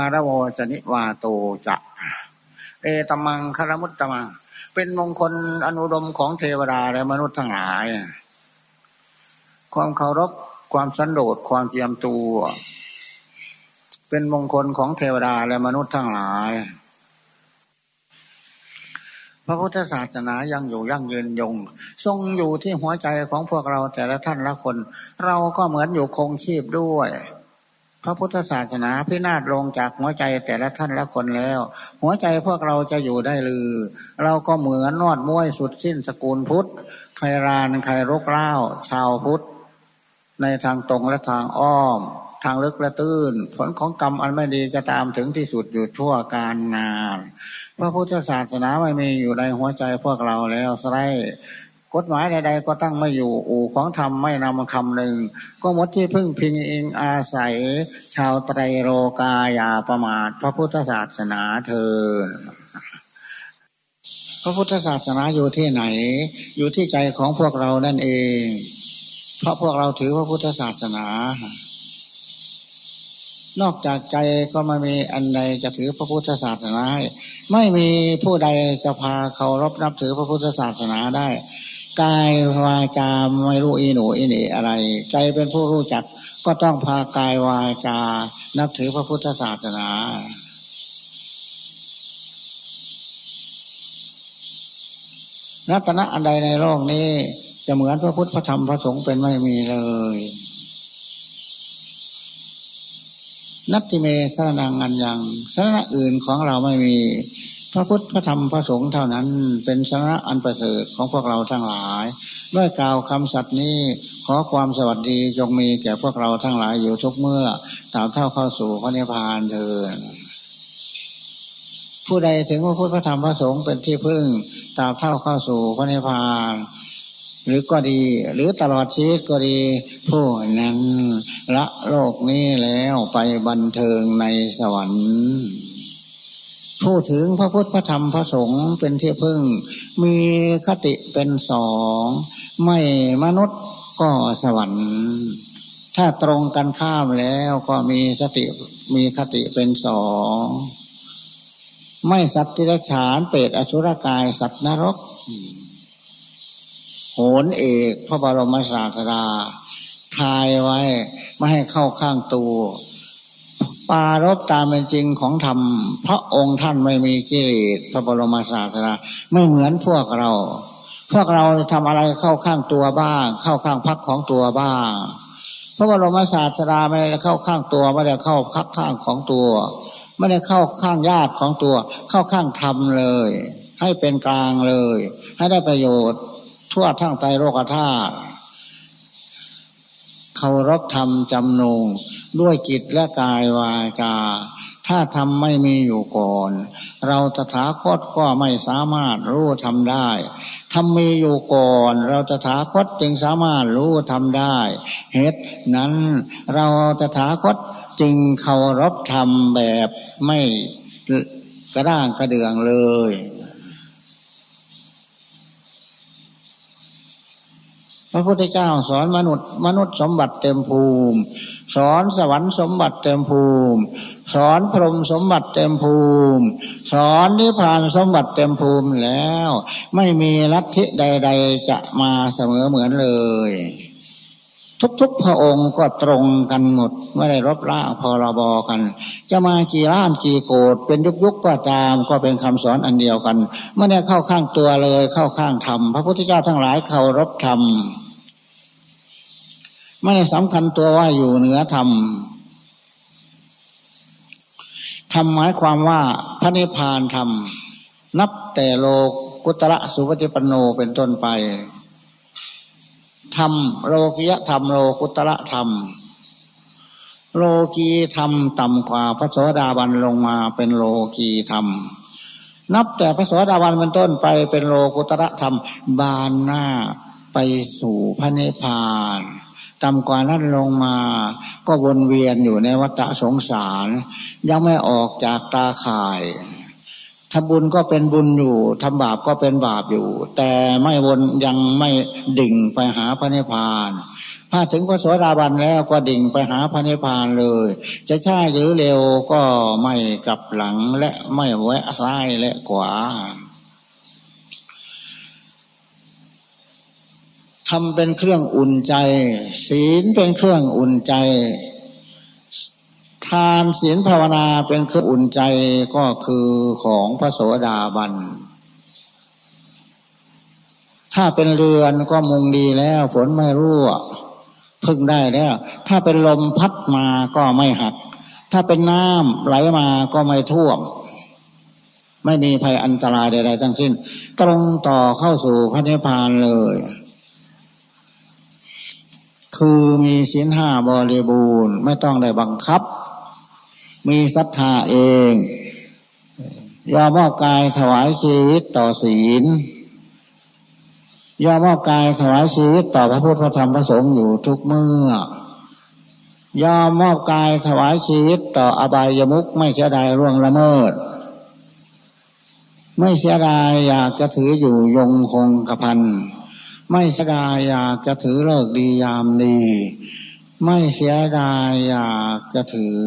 ารวจนิวาโตจะ เอตมังคารมุตตมัง เป็นมงคลอนุดมของเทวดาและมนุษย์ทั้งหลาย ความเคารพความสันโดษความเจียมตัว เป็นมงคลของเทวดาและมนุษย์ทั้งหลาย พระพุทธศาสนายังอยู่ยั่งยืนยง ทรงอยู่ที่หัวใจของพวกเราแต่ละท่านละคน เราก็เหมือนอยู่คงชีพด้วย พระพุทธศาสนาพินาศลงจากหัวใจแต่ละท่านละคนแล้ว หัวใจพวกเราจะอยู่ได้หรือ เราก็เหมือนนอดม้วยสุดสิ้นสกุลพุทธใครรานใครรกเล้าชาวพุทธ ในทางตรงและทางอ้อม ทางลึกและตื้น ผลของกรรมอันไม่ดีจะตามถึงที่สุดอยู่ทั่วการงาน พระพุทธศาสนาไม่มีอยู่ในหัวใจพวกเราแล้วไร กฎหมายใดๆก็ตั้งไม่อยู่อู่ของธรรมไม่นำคำหนึ่ง ก็มดที่พึ่งพิงเองอาศัย ชาวไตรโลกายาประมาท พระพุทธศาสนาเธอ พระพุทธศาสนาอยู่ที่ไหน อยู่ที่ใจของพวกเรานั่นเอง เพราะพวกเราถือพระพุทธศาสนา นอกจากใจก็ไม่มีอันใดจะถือพระพุทธศาสนาไม่มีผู้ใดจะพาเคารพนับถือพระพุทธศาสนาได้ กายวาจาไม่รู้อีหนูอีนี่อะไร ใจเป็นผู้รู้จัก ก็ต้องพากายวาจา นับถือพระพุทธศาสนารัตนะอันใดในโลกนี้ จะเหมือนพระพุทธพระธรรมพระสงฆ์เป็นไม่มีเลย นัตติเมสรนังอันยังสรณะอื่นของเราไม่มี พระพุทธพระธรรมพระสงฆ์เท่านั้นเป็นชนะอันประเสริฐของพวกเราทั้งหลาย ด้วยกล่าวคำสัตย์นี้ขอความสวัสดีจงมีแก่พวกเราทั้งหลายอยู่ทุกเมื่อตามเท่าเข้าสู่พระนิพพานเถิดผู้ใดถึงพระพุทธพระธรรมพระสงฆ์เป็นที่พึ่งตามเท่าเข้าสู่พระนิพพานหรือก็ดี หรือตลอดชีวิตก็ดี ผู้นั้นละโลกนี้แล้วไปบันเทิงในสวรรค์ พูดถึงพระพุทธพระธรรมพระสงฆ์เป็นที่พึ่ง มีคติเป็นสอง ไม่มนุษย์ก็สวรรค์ ถ้าตรงกันข้ามแล้วก็มีสติมีคติเป็นสองไม่สัตว์ที่รฉานเปรตอสุรกายสัตว์นรก โหนเอกพระบรมศาสดาทายไว้ ไม่ให้เข้าข้างตัว ปารบตามเป็นจริงของธรรม พระองค์ท่านไม่มีกิเลสพระบรมศาสดาไม่เหมือนพวกเรา พวกเราทำอะไรเข้าข้างตัวบ้าง เข้าข้างพักของตัวบ้าง พระบรมศาสดาไม่ได้เข้าข้างตัวไม่ได้เข้าพักข้างของตัว ไม่ได้เข้าข้างญาติของตัว เข้าข้างธรรมเลย ให้เป็นกลางเลย ให้ได้ประโยชน์ ทั่วทั้งใจโลกธาตุเคารพธรรมจำนง ด้วยจิตและกายวาจา ถ้าทำไม่มีอยู่ก่อน เราตถาคตก็ไม่สามารถรู้ทำได้ทำมีอยู่ก่อน เราตถาคตจึงสามารถรู้ทำได้ เหตุนั้นเราตถาคตจึงเคารพธรรมแบบไม่กระด้างกระเดืองเลย พระพุทธเจ้าสอนมนุษย์ มนุษย์สมบัติเต็มภูมิ สอนสวรรค์สมบัติเต็มภูมิ สอนพรหมสมบัติเต็มภูมิ สอนนิพพานสมบัติเต็มภูมิแล้ว ไม่มีลัทธิใด ๆ จะมาเสมอเหมือนเลย ทุกๆพระองค์ก็ตรงกันหมด ไม่ได้รบล้าพรบกัน จะมากี่ล้านกี่โกดเป็นยุคๆก็ตามก็เป็นคำสอนอันเดียวกัน ไม่ได้เข้าข้างตัวเลยเข้าข้างธรรมพระพุทธเจ้าทั้งหลายเคารพธรรม ไม่ได้สำคัญตัวว่าอยู่เหนือธรรมธรรมหมายความว่าพระนิพพานธรรม นับแต่โลกุตระสุปฏิปันโนเป็นต้นไปธรรมโลกิยธรรมโลกุตระธรรม โลกีธรรมต่ำกว่าพระโสดาบันลงมาเป็นโลกีธรรม นับแต่พระโสดาบันเป็นต้นไปเป็นโลกุตระธรรม บานหน้าไปสู่พระนิพพาน ต่ำกว่านั้นลงมา ก็วนเวียนอยู่ในวัฏสงสาร ยังไม่ออกจากตาข่ายทำบุญก็เป็นบุญอยู่ทำบาปก็เป็นบาปอยู่ แต่ไม่วนยังไม่ดิ่งไปหาพระนิพพานถ้าถึงพระโสดาบันแล้วก็ดิ่งไปหาพระนิพพานเลย จะช้าหรือเร็วก็ไม่กลับหลังและไม่แวะซ้ายและขวา ทำเป็นเครื่องอุ่นใจ ศีลเป็นเครื่องอุ่นใจ ทานศีลภาวนาเป็นเครื่องอุ่นใจก็คือของพระโสดาบัน ถ้าเป็นเรือนก็มุงดีแล้ว ฝนไม่รั่วพึ่งได้แล้ว ถ้าเป็นลมพัดมาก็ไม่หัก ถ้าเป็นน้ำไหลมาก็ไม่ท่วมไม่มีภัยอันตรายใดๆทั้งสิ้น ตรงต่อเข้าสู่พระนิพพานเลย คือมีศีลห้าบริบูรณ์ ไม่ต้องได้บังคับ มีศรัทธาเอง ยอมมอบกายถวายชีวิตต่อศีล ยอมมอบกายถวายชีวิตต่อพระพุทธพระธรรมพระสงฆ์อยู่ทุกเมื่อยอมมอบกายถวายชีวิตต่ออบายมุกไม่เสียดายร่วงละเมิด ไม่เสียดายอยากจะถืออยู่ยงคงกระพัน ไม่เสียดายอยากจะถือเลิกดียามดี ไม่เสียดายอยากจะถือ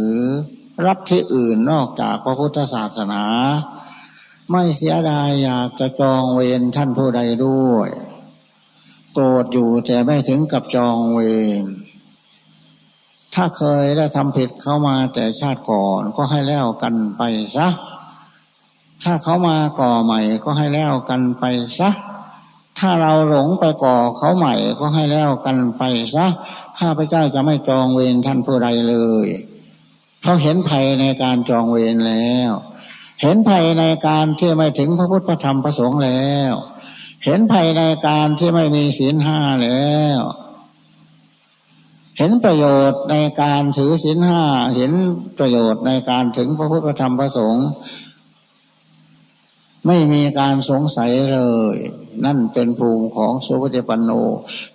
รัฐที่อื่นนอกจากพระพุทธศาสนา ไม่เสียดายอยากจะจองเวรท่านผู้ใดด้วย โกรธอยู่แต่ไม่ถึงกับจองเวรถ้าเคยได้ทำผิดเข้ามาแต่ชาติก่อนก็ให้แล้วกันไปซะ ถ้าเขามาก่อใหม่ก็ให้แล้วกันไปซะ ถ้าเราหลงไปก่อเขาใหม่ก็ให้แล้วกันไปซะข้าพเจ้าจะไม่จองเวรท่านผู้ใดเลยเพราะเห็นภัยในการจองเวรแล้ว เห็นภัยในการที่ไม่ถึงพระพุทธธรรมพระสงฆ์แล้ว เห็นภัยในการที่ไม่มีศีลห้าแล้ว เห็นประโยชน์ในการถือศีลห้าเห็นประโยชน์ในการถึงพระพุทธธรรมพระสงฆ์ ไม่มีการสงสัยเลย นั่นเป็นภูมิของสุภติปันโน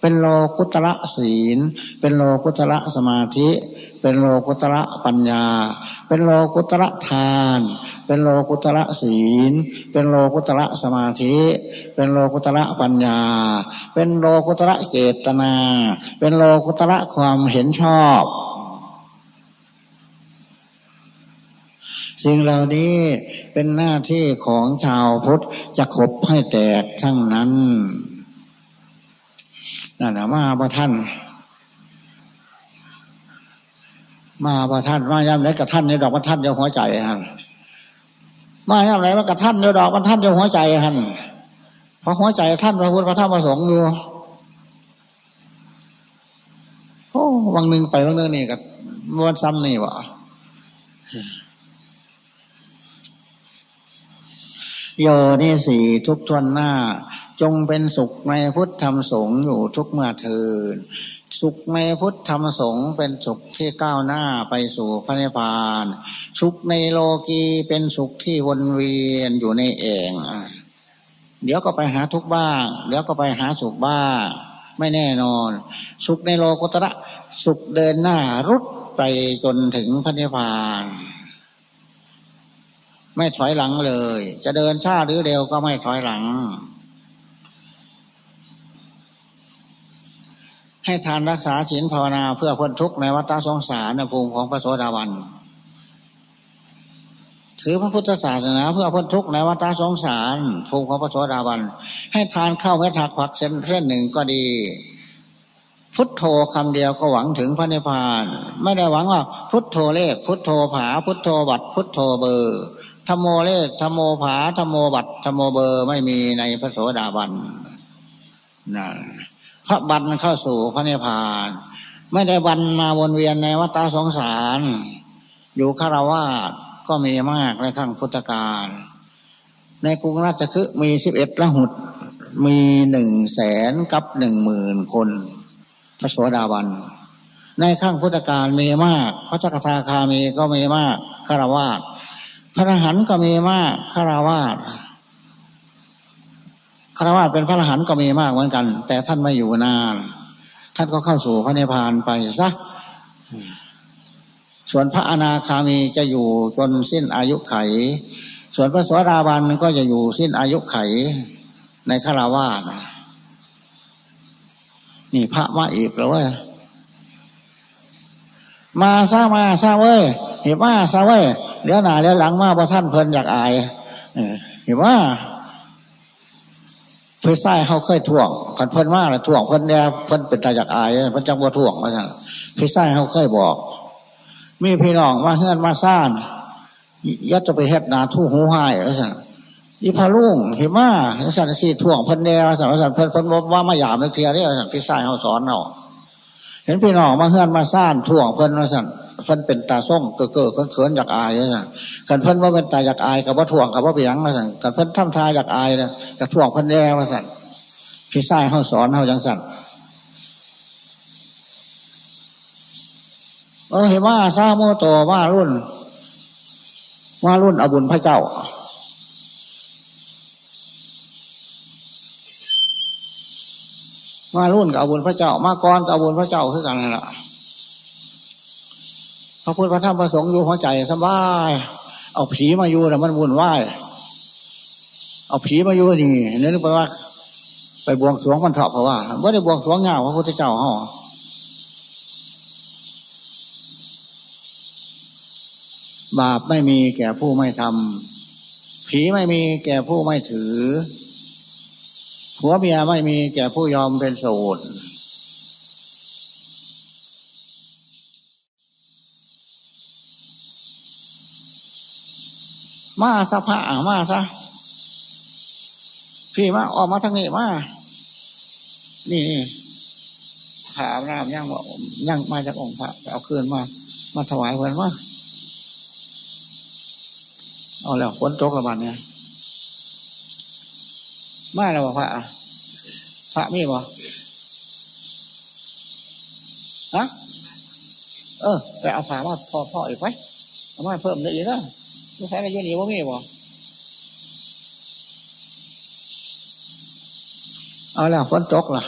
เป็นโลกุตระศีล เป็นโลกุตระสมาธิ เป็นโลกุตระปัญญา เป็นโลกุตระทาน เป็นโลกุตระศีล เป็นโลกุตระสมาธิ เป็นโลกุตระปัญญา เป็นโลกุตระเจตนา เป็นโลกุตระความเห็นชอบ สิ่งเหล่านี้เป็นหน้าที่ของชาวพุทธจะขบให้แตกทั้งนั้นนั่นนะมาประท่าน มาประท่านมาย่ำไหนกับท่านในดอกประท่านเดียวหัวใจฮันมาย่ำไหนว่ากับท่านเดียวดอกประท่านเดียวหัวใจฮันเพราะหัวใจท่านพระพุทธพระธรรมพระสงฆ์อยู่โอ้วังหนึ่งไปวังหนึ่งนี่กับวันซ้ำนี่วะ โยนิสีทุกทวนหน้า จงเป็นสุขในพุทธธรรมสงฆ์อยู่ทุกเมื่อเทินสุขในพุทธธรรมสงฆ์เป็นสุขที่ก้าวหน้าไปสู่พระนิพพาน สุขในโลกีเป็นสุขที่วนเวียนอยู่ในเองเดี๋ยวก็ไปหาทุกบ้าง เดี๋ยวก็ไปหาสุขบ้าง ไม่แน่นอน สุขในโลกุตระ สุขเดินหน้ารุดไปจนถึงพระนิพพาน ไม่ถอยหลังเลย จะเดินช้าหรือเร็วก็ไม่ถอยหลัง ให้ทานรักษาศีลภาวนาเพื่อพ้นทุกข์ในวัฏสงสารในภูมิของพระโสดาบันถือพระพุทธศาสนาเพื่อพ้นทุกข์ในวัฏสงสารภูมิของพระโสดาบัน ให้ทานเข้าเม็ดถักผักเส้นเส้นหนึ่งก็ดี พุทโธคำเดียวก็หวังถึงพระนิพพาน ไม่ได้หวังว่าพุทโธเลข พุทโธผา พุทโธบัตรพุทโธเบอร์ ธรรมโมเลธรรมโมผาธรรมโมบัตธรรมโมเบอร์ไม่มีในพระโสดาบันนะพระบันเข้าสู่พระนิพพาน ไม่ได้บันมาวนเวียนในวัฏสงสาร อยู่คารวาสก็มีมากในขั้งพุทธกาลในกรุงราชคฤห์มีสิบเอ็ดละหุดมีหนึ่งแสนกับหนึ่งหมื่นคน พระโสดาบัน ในขั้งพุทธกาลมีมาก พระจักรทาคามีก็มีมากคารวาส พระอรหันต์ก็มีมากคาราวาสคารวาสเป็นพระอรหันต์ก็มีมากเหมือนกัน แต่ท่านไม่อยู่นาน ท่านก็เข้าสู่พระนิพพานไปซะส่วนพระอนาคามีจะอยู่จนสิ้นอายุไข ส่วนพระสวสดาบันก็จะอยู่สิ้นอายุไขในคาราวาสนี่พระมาอีกแล้วว่า มาซามาซาเว้ยเห็นว่าซาเว้ยเลี้ยวหน้าเลี้ยวหลังมาพระท่านเพลินอยากอายเห็นว่าเพื่อไส้เขาเคยถ่วงกันเพิ่นมากเลยถ่วงเพิ่นเนี่ยเพิ่นเป็นตาอยากอายเพิ่นจังว่าถ่วงมาสั่งเพื่อไส้เขาเคยบอก มีพี่น้องมาเฮือนมาซ่านยัดจะไปเฮ็ดนาทู่หูหายแล้วสั่งอีพาลุงเห็นว่าสันสีถ่วงเพิ่นเนี่ยสั่งสั่งเพิ่นเพิ่นว่ามาหยามไม่เคลียร์เนี่ยสั่งพี่ไส้เขาสอนเรา เห็นพี่น้องมาเฮือนมาซ่านถ่วงเพิ่นมาสั่งเพิ่นเป็นตาส่งเกิดเกิดเขินอยากอายนะกันเพิ่นว่าเป็นตาอยากอายกับว่าถ่วงกับว่าเบียงมาสั่นกันเพิ่นทำทาอยากอายนะกับถ่วงเพิ่นแย่มาสั่นพี่ไส้เขาสอนเขาจังสั่นเออเห็นว่าซาโมโตว่ารุ่น ว่ารุ่นอบุญพระเจ้า มารุ่นกับอบุญพระเจ้า มาก่อนกับอบุญพระเจ้าคือกันนั่นแหละพระพุทธพระธรรมพระสงฆ์อยู่หัวใจสบาย เอาผีมาอยู่แต่มันวุ่นวายเอาผีมาอยู่นี่นี่นึกไปว่า ไปบวงสรวงมันเถาะเพราะว่าไม่ได้บวงสรวงเงาพระพุทธเจ้าห่อบาปไม่มีแก่ผู้ไม่ทำผีไม่มีแก่ผู้ไม่ถือ ผัวเมียไม่มีแก่ผู้ยอมเป็นโสดมาซะพระมาซะพี่มาออกมาทางนี้มา นี่นี่ถามน้ำย่างว่าย่างมาจากองค์พระเอาคืนมา มาถวายเพื่อนว่าเอาแล้วฝนตกระบาดเนี่ย มาแล้วบอกพระพระมีบ่ฮะเออไปเอาผ้ามาพอพ่ออีกไหมเอามาเพิ่มได้อีกนะไม่ใช่ในยุนี้ว่ามีบ่เอาแล้วฝนตกล่ะ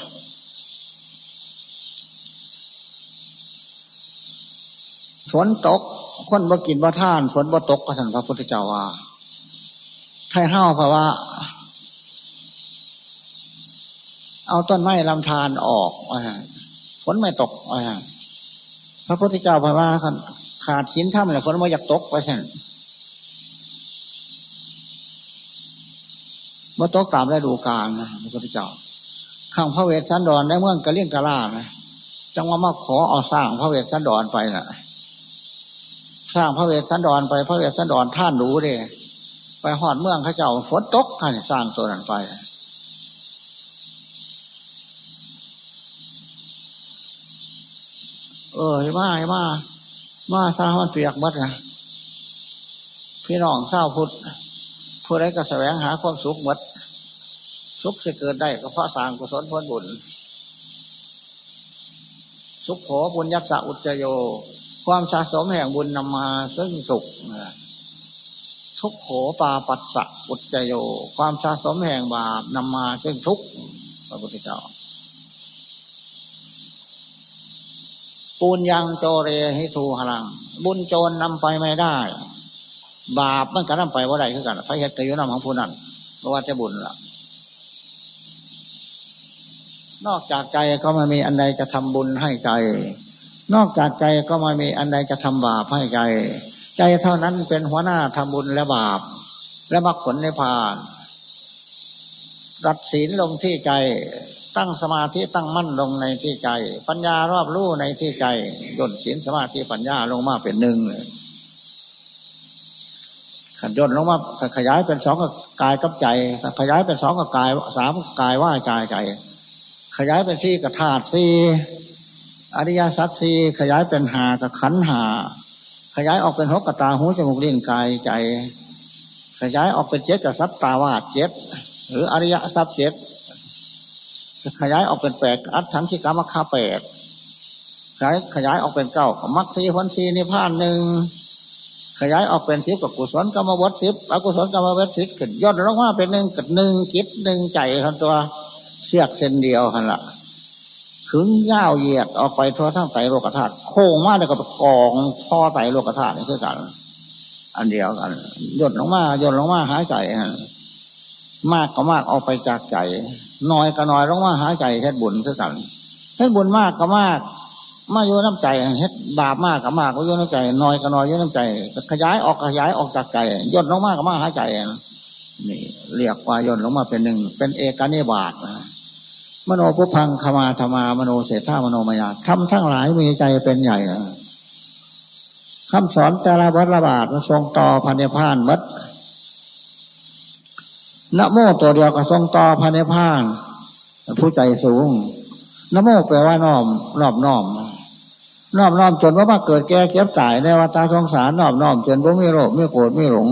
ฝนตก คนบ่กินบ่ท่าน ฝนบ่ตกก็สันพระพุทธเจ้าว่าไทยห้าวเพราะว่า เอาต้นไม้ลำธารออกฝนไม่ตกพระพุทธเจ้าพระว่าขาดชิ้นถ้ำเลยฝนไม่อยากตกไปสันเมื่อตกตามฤดูกาลนะพระพุทธเจ้าข้างพระเวสสันดรในเมืองกะเลี่ยงกะลานะจังว่ามาขอเอาสร้างพระเวสสันดรไปนะ่ะ สร้างพระเวสสันดรไปพระเวสสันดรท่านรู้เด้ไปหอดเมืองข้าเจ้าฝนตกท่านสร้างตัวนั้นไป เออมามามาสร้างมันเปียกบัดนะพี่น้องเศร้าพุทธผู้ใดก็แสวงหาความสุขหมดสุขจะเกิดได้ก็เพราะสร้างกุศลผลบุญ สุขโขบุญยักษะอุจโย ความสะสมแห่งบุญนำมาซึ่งสุขทุกโขปาปัสสะอุจโย ความสะสมแห่งบาปนำมาซึ่งทุกพระพุทธเจ้า ปูนยังโจเรหิทูหลัง บุญโจรนำไปไม่ได้ บาปมันก็นำไปว่าใดคือกันพระเหตุอยู่นำของผู้นั้นเพราะว่าจะบุญละนอกจากใจก็ไม่มีอันใดจะทำบุญให้ใจ นอกจากใจก็ไม่มีอันใดจะทำบาปให้ใจ ใจเท่านั้นเป็นหัวหน้าทำบุญและบาป และมรรคผลในพานรัดศีลลงที่ใจ ตั้งสมาธิตั้งมั่นลงในที่ใจ ปัญญารอบรู้ในที่ใจย่นศีลสมาธิปัญญาลงมาเป็นหนึ่งยขันย่นลงมาขยายเป็นสองกับกายกับใจ ขยายเป็นสองกับกายสามกายว่าใจใจ ขยายเป็นสี่กับธาตุสี่อริยสัจสี่ขยายเป็นหากับขันหา ขยายออกเป็นหกกับตาหูจมูกลิ้นกายใจ ขยายออกเป็นเจ็ดกับสัตตาวาเจ็ดหรืออริยสัจเจ็ด ขยายออกเป็นแปดอัตถังสิกรรมคาแปดขยายขยายออกเป็นเก้ามัคสีพันสีนิพานหนึ่งขยายออกเป็นสิบกับกุศลกรรมวัตสิบอกุศลกรรมวัตสิบขึ้นย่นลงมาเป็นหนึ่งกับหนึ่งจิตหนึ่งใจทันตัวเสียกเส้นเดียวหันละขึงย่าวเหยียดออกไปทั่วทั้งไตโลกธาตุโค้งมากเลยกับกองพ่อไตโลกธาตุนี่คือกัน อันเดียวกันย่นลงมาย่นลงมาหายใจมากก็มากออกไปจากใจ น้อยก็น้อยลงมาหาใจแค่บุญคือกันแค่บุญมากก็มาก มาโยน้ำใจเฮ็ดบาปมากกับมากก็โยน้ำใจน้อยกับน้อยโยน้ำใจ ขยายออกขยายออกจากใจย่นลงมากกับมากหาใจนี่เรียกว่าย่นลงมาเป็นหนึ่ง เป็นเอกนิบาตนะมโนพุพังขมาธรรมามโนเศรษฐามโนมายาทำทั้งหลายมีใจเป็นใหญ่คำสอนแต่ละวัดระบาดทรงต่อพันธุ์พานมัด นโมตัวเดียวกับทรงต่อพันธุ์พานผู้ใจสูงนโมแปลว่าน้อมรอบน้อมน้อมน้อมจนว่ามาเกิดแก่เก็บตายในวัฏสงสารน้อมน้อมจนว่าไม่โลภไม่โกรธไม่หลง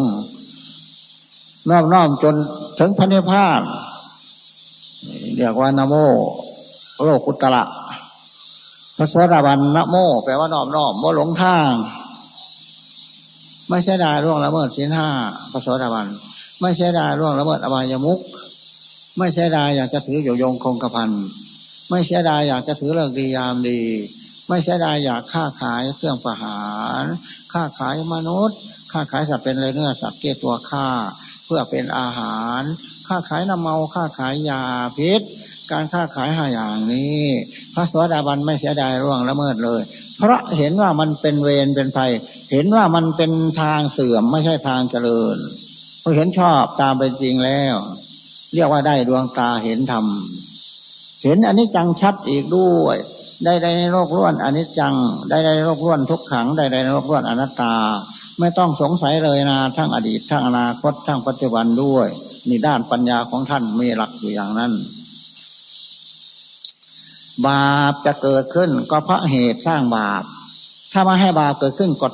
น้อมน้อมจนถึงพันธุ์พานเรียกว่านโมโลกุตระพระสวัสดิบันนโม แปลว่าน้อมน้อมว่าหลงทาง ไม่ใช่ได้ร่วงละเมิดสินห้าพระสวัสดิบัน ไม่ใช่ด้ร่วงละเมิดอบายมุกไม่ใช่ด้อยากจะถืออยู่ยงคงกระพันไม่ใช่ด้อยากจะถือเลิกดียามดี ไม่ใช่ด้อยากค้าขายเครื่องประหารค้าขายมนุษย์ค้าขายสัตว์เป็นเลยเนื้อสัตว์เกตัวฆ่า เพื่อเป็นอาหารค้าขายน้ำเมาค้าขายยาพิษ การค้าขายห้าอย่างนี้ พระสวัสดิบันไม่เสียดายร่วงละเมิดเลย เพราะเห็นว่ามันเป็นเวรเป็นภัย เห็นว่ามันเป็นทางเสื่อมไม่ใช่ทางเจริญ พอเห็นชอบตามเป็นจริงแล้ว เรียกว่าได้ดวงตาเห็นธรรม เห็นอันนี้จังชัดอีกด้วย ได้ในโลกล้วนอันนี้จัง ได้ในโลกล้วนทุกขัง ได้ในโลกล้วนอนัตตา ไม่ต้องสงสัยเลยนะทั้งอดีตทั้งอนาคตทั้งปัจจุบันด้วยนี่ด้านปัญญาของท่านมีหลักอยู่อย่างนั้น บาปจะเกิดขึ้นก็เพราะเหตุสร้างบาป ถ้ามาให้บาปเกิดขึ้นกด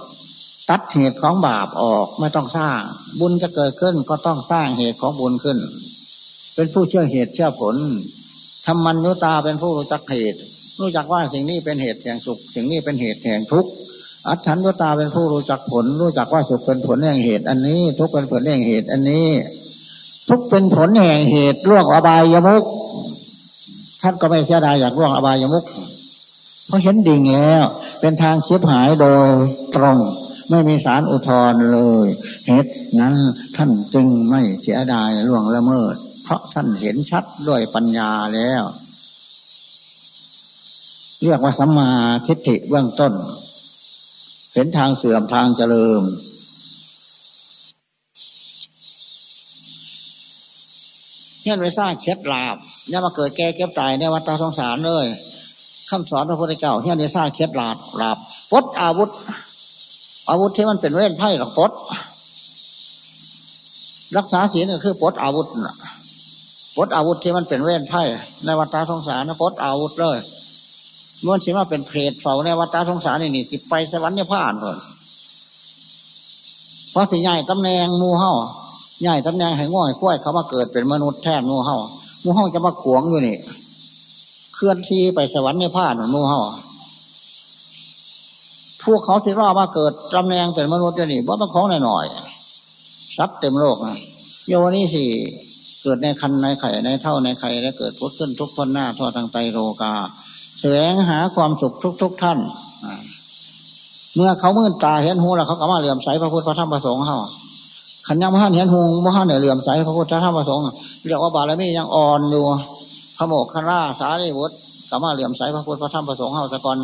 ตัดเหตุของบาปออกไม่ต้องสร้าง บุญจะเกิดขึ้นก็ต้องสร้างเหตุของบุญขึ้น เป็นผู้เชื่อเหตุเชื่อผลธรรมัญญตาเป็นผู้รู้จักเหตุ รู้จักว่าสิ่งนี้เป็นเหตุแห่งสุข สิ่งนี้เป็นเหตุแห่งทุกข์อัฏฐัญญตาเป็นผู้รู้จักผล รู้จักว่าสุขเป็นผลแห่งเหตุ อันนี้ทุกข์เป็นผลแห่งเหตุ อันนี้ ทุกข์เป็นผลแห่งเหตุล่วงอบายยมุกท่านก็ไม่เสียดายอยากล่วงอบายยมุกเพราะเห็นดิ่งแล้ว เป็นทางเชียบหายโดยตรง ไม่มีสารอุทธรเลยเหตุนั้นท่านจึงไม่เสียดายล่วงละเมิด เพราะท่านเห็นชัดด้วยปัญญาแล้ว เรียกว่าสัมมาทิฏฐิเบื้องต้น เห็นทางเสื่อมทางเจริญเฮียนไว้สร้างเช็ดลาบอย่ามาเกิดแก่เก็บตายในวัฏสงสารเลยคำสอนพระพุทธเจ้าเฮียนไว้สร้างเช็ดลาบลาบปดอาวุธ อาวุธที่มันเป็นเวทไพ่หรอกปดรักษาศีลก็คือปดอาวุธนะปดอาวุธที่มันเป็นเวทไพ่ในวัฏสงสารนะปดอาวุธเลยมันสิมาเป็นเพศเฝ้าในวัฏสงสารนี่นี่ติไปสวรรค์เนี่ยผ่านเลยเพราะสิใหญ่ตำแหน่งมูเห่าใหญ่ตำแหน่งให้ง่อยกล้วยเขามาเกิดเป็นมนุษย์แทนมูเห่ามูเห่าจะมาขวงอยู่นี่ เคลื่อนที่ไปสวรรค์ในผ่านมูเห่า วกเขาที่รอมาเกิดตำแหน่งเป็นมนุษย์อยู่นี่ว่าต้องของหน่อยๆซัดเต็มโลกนะโยนี่สิเกิดในคันในไข่ในเท่าในไข่และเกิดพุทธขึ้นทุกคนหน้าทั่วทางไตโลกาแสวงหาความสุขทุกๆทท่านเมื่อเขามื่นตาเห็นหูแล้วเขาก็มาเหลื่อมใสพระพุทธพระธรรมพระสงฆ์เขาขันยังพระท่านเห็นหงพระท่านเหลื่อมใสพระพุทธพระธรรมประสงค์เรียกว่าบารมียังอ่อนอยู่ขโมกขราสารีวุฒิกามาเหลื่อมใสพระพุทธพระธรรมประสงค์เฮาสะกอน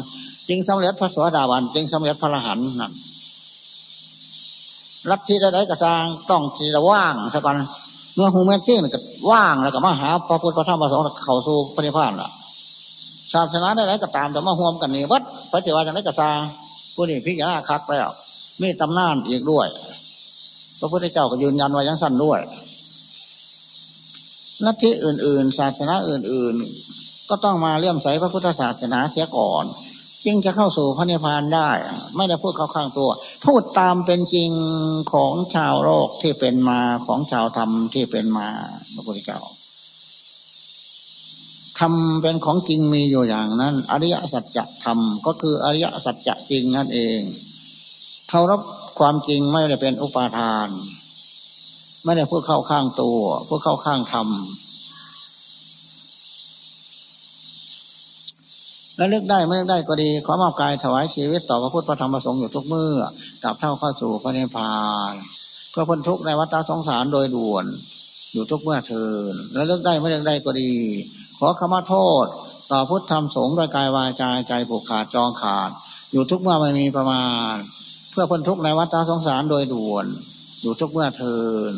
จึงสำเร็จพระสวัสดาวัน จึงสำเร็จพระอรหันต์นั่นรัที่ใดๆกระจางต้องจีจะว่างสะกอนเมื่อหูแม่เข่งก็ว่างแล้วก็มาหาพระพุทธพระธรรมประสงค์เข้าสู่พระนิพพานล่ะศาสนาใดๆก็ตามแต่มาห่วมกันนี่วัดพระเจ้าจังได้กระจางผู้นี้พิจารณาคักแล้วมีตำนานอีกด้วย พระพุทธเจ้าก็ยืนยันไว้ยังสั้นด้วยลัทธิอื่น ๆ ศาสนาอื่น ๆ ก็ต้องมาเลื่อมใสพระพุทธศาสนาเสียก่อน จึงจะเข้าสู่พระนิพพานได้ ไม่ได้พูดเข้าข้างตัว พูดตามเป็นจริงของชาวโลกที่เป็นมาของชาวธรรมที่เป็นมาพระพุทธเจ้าธรรมเป็นของจริงมีอยู่อย่างนั้น อริยสัจธรรมก็คืออริยสัจจริงนั่นเองเคารพความจริงไม่ได้เป็นอุปาทาน ไม่ได้พูดเข้าข้างตัวพูดเข้าข้างธรรม และเลือกได้ไม่เลือกได้ก็ดี ขอมอบกายถวายชีวิตต่อพระพุทธพระธรรมพระสงฆ์อยู่ทุกเมื่อตับเท่าเข้าสู่พระนิพพาน เพื่อพ้นทุกข์ในวัฏสงสารโดยด่วน อยู่ทุกเมื่อเทินและเลือกได้ไม่เลือกได้ก็ดี ขอขมาโทษ ต่อพุทธธรรมสงฆ์ด้วยกายวาจาใจผูกขาดจองขาด อยู่ทุกเมื่อไม่มีประมาณ เพื่อพ้นทุกข์ในวัฏสงสารโดยด่วน อยู่ทุกเมื่อเทิน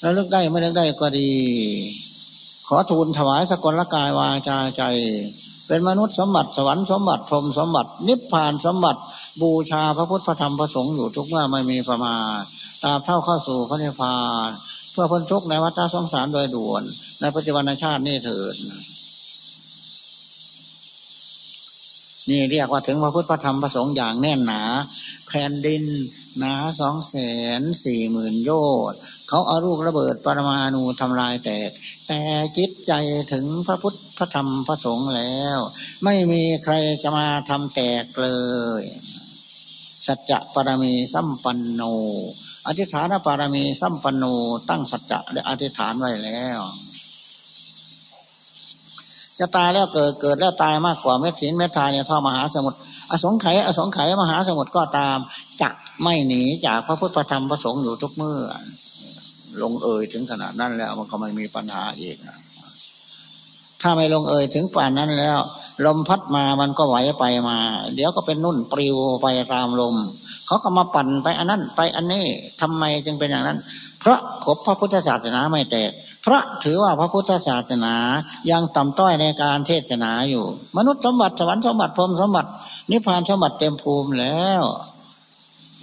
แล้วเลิกได้ไม่เลิกได้ก็ดี ขอทูลถวายสกลละกายวาจาใจ เป็นมนุษย์สมบัติสวรรค์สมบัติพรมสมบัติ นิพพานสมบัติ บูชาพระพุทธธรรมพระสงฆ์อยู่ทุกเมื่อไม่มีประมาณตาเท่าเข้าสู่พระนิพพาน เพื่อพ้นทุกข์ในวัฏสงสารโดยด่วน ในปัจจุบันชาตินี่เถิด นี่เรียกว่าถึงพระพุทธพระธรรมพระสงฆ์อย่างแน่นหนา แผ่นดินหนาสองแสนสี่หมื่นโยชน์เขาเอาลูกระเบิดปรมาณูทำลายแตก แต่จิตใจถึงพระพุทธพระธรรมพระสงฆ์แล้ว ไม่มีใครจะมาทำแตกเลย สัจจะปรมีสัมปันโนอธิษฐานปารมีสัมปันโนตั้งสัจจะและอธิษฐานไว้แล้ว จะตายแล้วเกิดเกิดแล้วตายมากกว่าเม็ดศีลเม็ดทายในท่อมหาสมุทรอสงไขยอสงไขยมหาสมุทรก็ตามจะไม่หนีจากพระพุทธธรรมพระสงฆ์อยู่ทุกเมื่อ ลงเอยถึงขนาดนั้นแล้วมันก็ไม่มีปัญหาอีกถ้าไม่ลงเอยถึงป่านนั้นแล้ว ลมพัดมามันก็ไหวไปมา เดี๋ยวก็เป็นนุ่นปลิวไปตามลม เขาก็มาปั่นไปอันนั้น ไปอันนี้ทำไมจึงเป็นอย่างนั้น เพราะขบพระพุทธศาสนาไม่แตก เพราะถือว่าพระพุทธศาสนายังต่ำต้อยในการเทศนาอยู่ มนุษย์สมบัติสวรรค์สมบัติพรมสมบัติ นิพพานสมบัติเต็มภูมิแล้ว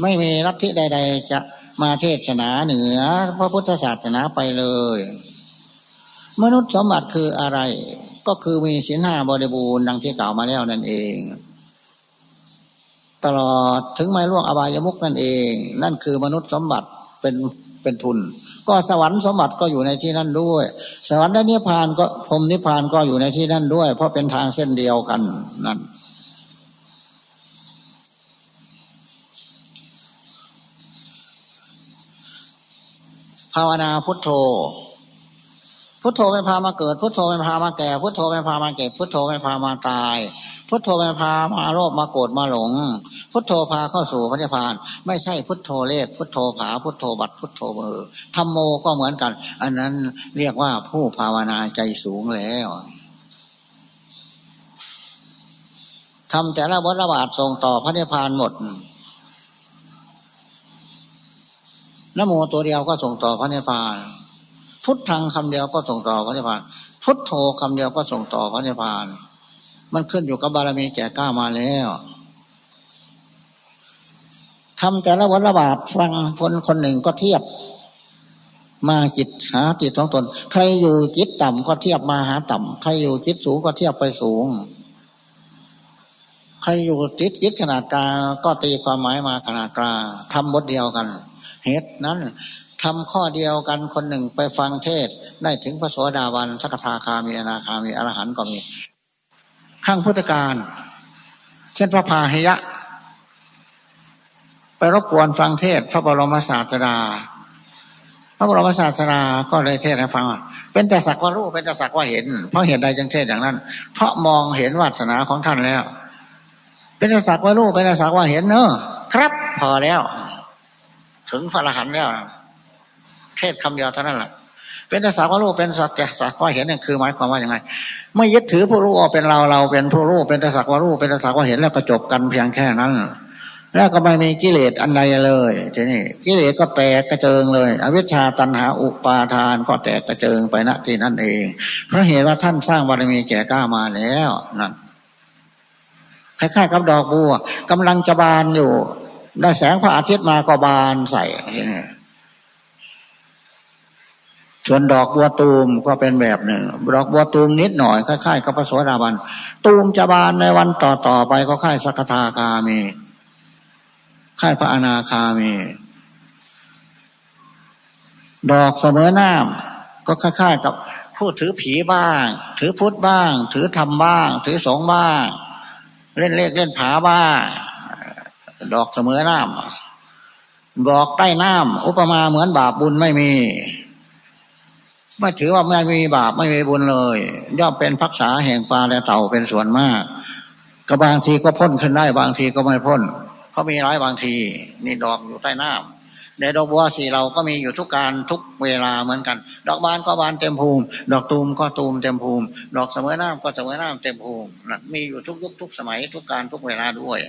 ไม่มีรัฐที่ใด ๆ จะมาเทศนาเหนือ พระพุทธศาสนาไปเลย มนุษย์สมบัติคืออะไร ก็คือมีศีลห้าบริบูรณ์ดังที่กล่าวมาแล้วนั่นเองตลอดถึงไม่ล่วงอบายมุกนั่นเอง นั่นคือมนุษย์สมบัติเป็น เป็นทุน ก็สวรรค์สมบัติก็อยู่ในที่นั่นด้วย สวรรค์และนิพพานก็พรมนิพพานก็อยู่ในที่นั่นด้วย เพราะเป็นทางเส้นเดียวกันนั่นภาวนาพุทโธพุทโธไม่พามาเกิด พุทโธไม่พามาแก่ พุทโธไม่พามาเก็บ พุทโธไม่พามาตาย พุทโธไม่พามาโลภมาโกรธมาหลง พุทโธพาเข้าสู่พระนิพพาน ไม่ใช่พุทโธเลขพุทโธผาพุทโธบัตพุทโธเบอร์ธรรมโมก็เหมือนกัน อันนั้นเรียกว่าผู้ภาวนาใจสูงแล้วทำแต่ละวัฏบาทส่งต่อพระนิพพานหมดนโมตัวเดียวก็ส่งต่อพระนิพพาน พุทธังคำเดียวก็ส่งต่อพระนิพพาน พุทโธคำเดียวก็ส่งต่อพระนิพพาน มันขึ้นอยู่กับบารมีแก่กล้ามาแล้วทำแต่ละวันละบาทฟังคนคนหนึ่งก็เทียบ มาจิตหาจิตของตน ใครอยู่จิตต่ำก็เทียบมาหาต่ำใครอยู่จิตสูงก็เทียบไปสูง ใครอยู่จิตจิตขนาดกลางก็ตีความหมายมาขนาดกลางทำบทเดียวกัน เหตุนั้นทำข้อเดียวกันคนหนึ่งไปฟังเทศ ได้ถึงพระโสดาบันสักทาคามีอนาคามีอรหันต์ก็มี ข้างพุทธการ เช่นพระพาหิยะ ไปรบกวนฟังเทศพระบรมศาสดา พระบรมศาสดาก็เลยเทศให้ฟังเป็นแต่สักว่ารู้เป็นแต่สักว่าเห็น เพราะเหตุใดจึงเทศอย่างนั้น เพราะมองเห็นวาสนาของท่านแล้ว เป็นแต่สักว่ารู้เป็นแต่สักว่าเห็นเนอะครับ พอแล้ว ถึงพระอรหันต์แล้ว เทศคำเดียวเท่านั้นแหละ เป็นแต่สักว่ารู้เป็นสักแต่สักว่าเห็นนี่คือหมายความว่าอย่างไง ไม่ยึดถือผู้รู้เป็นเราเราเป็นผู้รู้เป็นแต่สักว่ารู้เป็นแต่สักว่าเห็นแล้วก็จบกันเพียงแค่นั้น แล้วก็ไม่มีกิเลสอันใดเลยทีนี้กิเลสก็แตกกระเจิงเลย อวิชชาตันหาอุปาทานก็แตกกระเจิงไปณที่นั่นเองเพราะเหตุว่าท่านสร้างบารมีแก่กล้ามาแล้วนั่นคล้ายๆกับดอกบัวกำลังจะบานอยู่ ได้แสงพระอาทิตย์มาก็บานใส่ทีนี้ ส่วนดอกบัวตูมก็เป็นแบบหนึ่ง ดอกบัวตูมนิดหน่อยคล้ายๆกับพระโสดาบัน ตูมจะบานในวันต่อๆไปก็ค่ายสักทาคามีค่ายพระอนาคามี ดอกเสมอหน้าก็คล้ายๆกับผู้ถือผีบ้าง ถือพุทธบ้าง ถือธรรมบ้าง ถือสงบ้าง เล่นเลขเล่นผาบ้าง ดอกเสมอหน้าบอกใต้น้ำอุปมาเหมือนบาปบุญไม่มี ไม่ถือว่าไม่มีบาปไม่มีบุญเลย ย่อมเป็นพักษาแห่งปลาและเต่าเป็นส่วนมาก ก็บางทีก็พ้นขึ้นได้บางทีก็ไม่พ้นเพรามีร้ายบางทีนี่ดอกอยู่ใต้น้ำในดอกบัวสีเราก็มีอยู่ทุกการทุกเวลาเหมือนกัน ดอกบานก็บานเต็มภูมิ ดอกตูมก็ตูมเต็มภูมิ ดอกเสมอน้ำก็เสมอน้ำเต็มภูมิมีอยู่ทุกยุคทุกสมัยทุกการทุกเวลาด้วย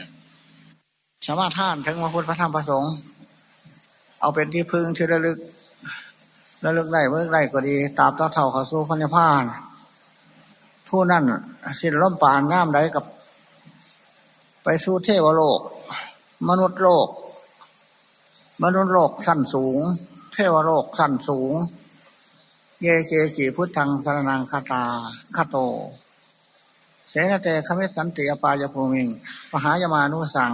สามารถท่านถึงพระพุทธพระธรรมพระสงฆ์เอาเป็นที่พึ่งที่ระลึก ระลึกได้เมื่อไรก็ดี ตาบต่อเท่าเขาสู้พระนิพพานผู้นั่นสิ้นล้มปานน้ำได้กับ ไปสู่เทวโลก มนุษย์โลก มนุษย์โลกสั้นสูง เทวโลกสั้นสูง เยเจจีพุทธังสรนังคาตาคาโต เสนาเตคเมสันติอปายภูมิงปหายมานุสัง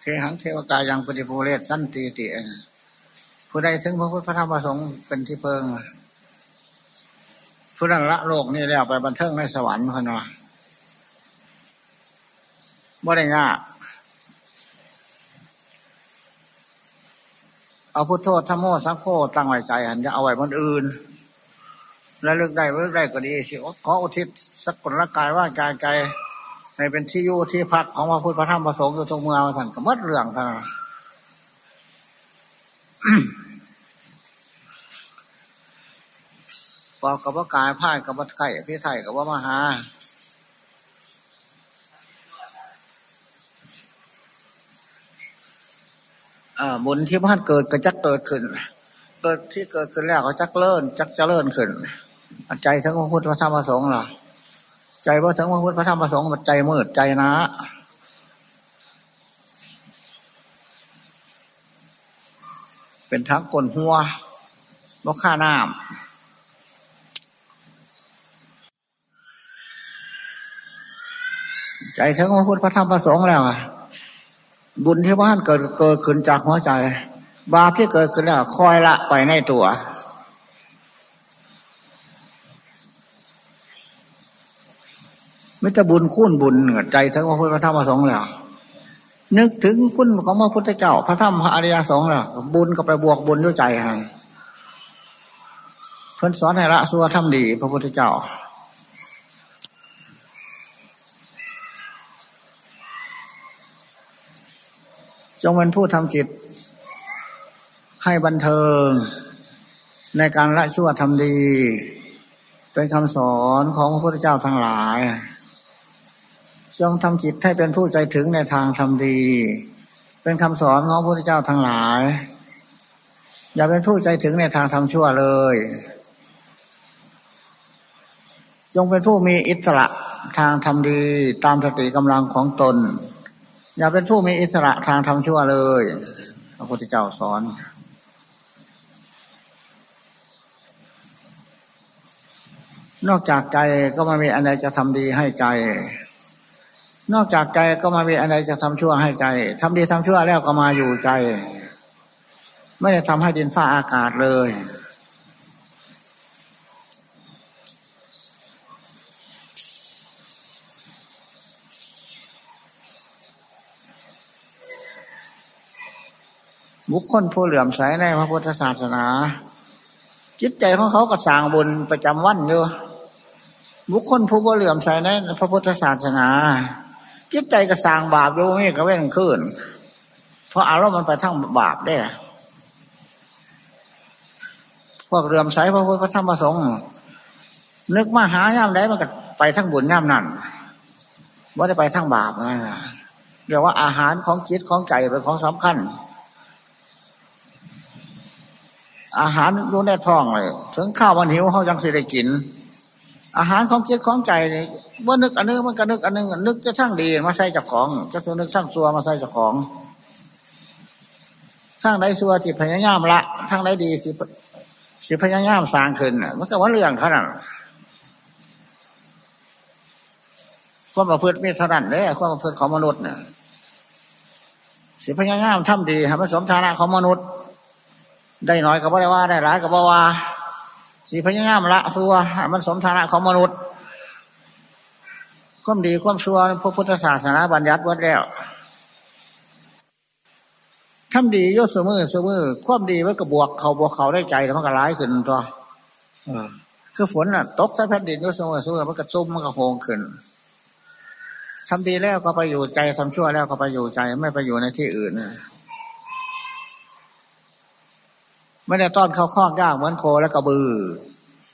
เทหังเทวกายังปฏิภูเรศสันติติ ผู้ใดถึงพระพุทธพระธรรมพระสงฆ์เป็นที่เพิงผู้นั้นละโลกนี่แล้วไปบันเทิงในสวรรค์พนวบ่ได้ยากเอาพุทโธธรรมโมสังโฆตั้งไว้ใจหันจะเอาไว้บนอื่น แล้วเลือกได้เลือกได้ก็ดีสิขออุทิศสักคนละกายว่าใจใจให้เป็นที่อยู่ที่พักของพระพุทธพระธรรมพระสงฆ์อยู่ตรงเมืองท่านก็มัดเรื่องท่าน ปอกกับว่ากายพ่ายกับว่าไข่พี่ไทยกับว่ามหาบุญที่บ้านเกิดก็จักเกิดขึ้น เกิดที่เกิดขึ้นแล้วก็จักเลิ่นจักจะเลิ่นขึ้น ใจทั้งพระพุทธพระธรรมพระสงฆ์ล่ะ ใจว่าทั้งพระพุทธพระธรรมพระสงฆ์มันใจมืดใจนะ เป็นทั้งกลนหัวบกข้าน้ำใจทั้งพระพุทธพระธรรมพระสงฆ์แล้วอะบุญที่บ้านเกิดเกิดขึ้นจากหัวใจ บาปที่เกิดขึ้นแล้วคอยละไปในตัวไม่จะบุญคุ้นบุญใจทั้งพระพุทธพระธรรมพระสงฆ์แล้ว นึกถึงคุณของพระพุทธเจ้า พระธรรมพระอริยสงฆ์ล้วบุญก็ไปบวกบุญด้วยใจให้เพื่อนสอนให้ละสัวทำดี พระพุทธเจ้า จงเป็นผู้ทำจิต ให้บันเทิง ในการละชั่วทำดี เป็นคำสอนของพระพุทธเจ้าทั้งหลาย จงทำจิตให้เป็นผู้ใจถึงในทางทำดี เป็นคำสอนของพระพุทธเจ้าทั้งหลาย อย่าเป็นผู้ใจถึงในทางทำชั่วเลย จงเป็นผู้มีอิสระทางทำดี ตามสติกำลังของตน อย่าเป็นผู้มีอิสระทางทำชั่วเลย พระพุทธเจ้าสอนนอกจากใจก็ไมามีอะไรจะทำดีให้ใจ นอกจากใจก็มามีอะไรจะทำชั่วให้ใจทำดีทำชั่วแล้วก็มาอยู่ใจ ไม่ได้ทำให้ดินฟ้าอากาศเลย บุคคลผู้เหลื่อมใสในพระพุทธศาสนา จิตใจของเขาก็สร้างบุญประจำวันอยู่บุคคลผู้เหลื่อมใสในพระพุทธศาสนา จิตใจก็สร้างบาปอยู่ไม่กระเว้นขึ้น เพราะอารมณ์มันไปทั้งบาปได้พวกเหลื่อมใสพระพุทธพระธรรมพระสงฆ์นึกมาหาย่ามใดมันก็ไปทั้งบุญย่ามนั่นว่าได้ไปทั้งบาปนะเรียกว่าอาหารของจิตของใจเป็นของสำคัญ อาหารอยู่ในท้องเลยถึงข้าวมันหิวเขายังสิได้กิน อาหารของจิตของใจเนี่ยเมื่อนึกอันนึงมันก็นึกอันนึงนึกจะทั้งดีมาใส่จากของจะส่วนนึกทั้งซัวมาใส่จากของทั้งใดซัวจิตพยายามละทั้งใดดีสิสิพยายามสร้างขึ้นมันก็ว่าเรื่องเท่านั้นความประพฤติมีเท่านั้นเลยความประพฤติของมนุษย์เนี่ยสิพยายามทำดีให้มันสมฐานะของมนุษย์ ได้น้อยก็บ่ได้ว่าได้หลายก็บ่ว่า สีพญางามละซัวมันสมฐานะของมนุษย์ความดีความซัวพระพุทธศาสนาบัญญัติวัดแล้วทำดียศเสมอเสมอความดีไว้กับบวกเขาบวกเขาได้ใจแล้วมันก็ร้ายขึ้นตัวคือฝนน่ะ ตกใส่แผ่นดินยศเสมอเสมอมันก็ซุ่มมันก็โหงขึ้นทำดีแล้วก็ไปอยู่ใจทำชั่วแล้วก็ไปอยู่ใจไม่ไปอยู่ในที่อื่น ไม่ได้ต้อนเข้าข้อยากเหมือนโคและกระบือ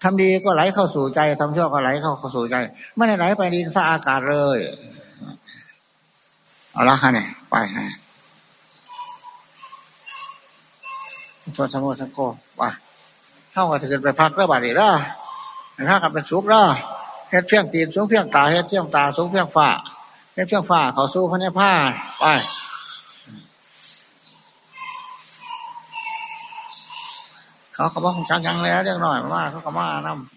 ทำดีก็ไหลเข้าสู่ใจทำชั่วก็ไหลเข้าสู่ใจ ไม่ได้ไหลไปดินฟ้าอากาศเลยเอาละฮะเนี่ยไปฮะตัวสมุทรสังโกไปเข้ามาถึงไปพักแล้วบาดนี้ละถ้ากับเป็นสุกละเฮ็ดเพียงตีนสูงเพียงตาเฮ็ดเพียงตาสูงเพียงฝ่าเฮ็ดเพียงฝ่าเขาสู้พระเนผ้าไป เขาก็บอกจังยังแล้วเรื่องหน่อยมาเขาก็มานำ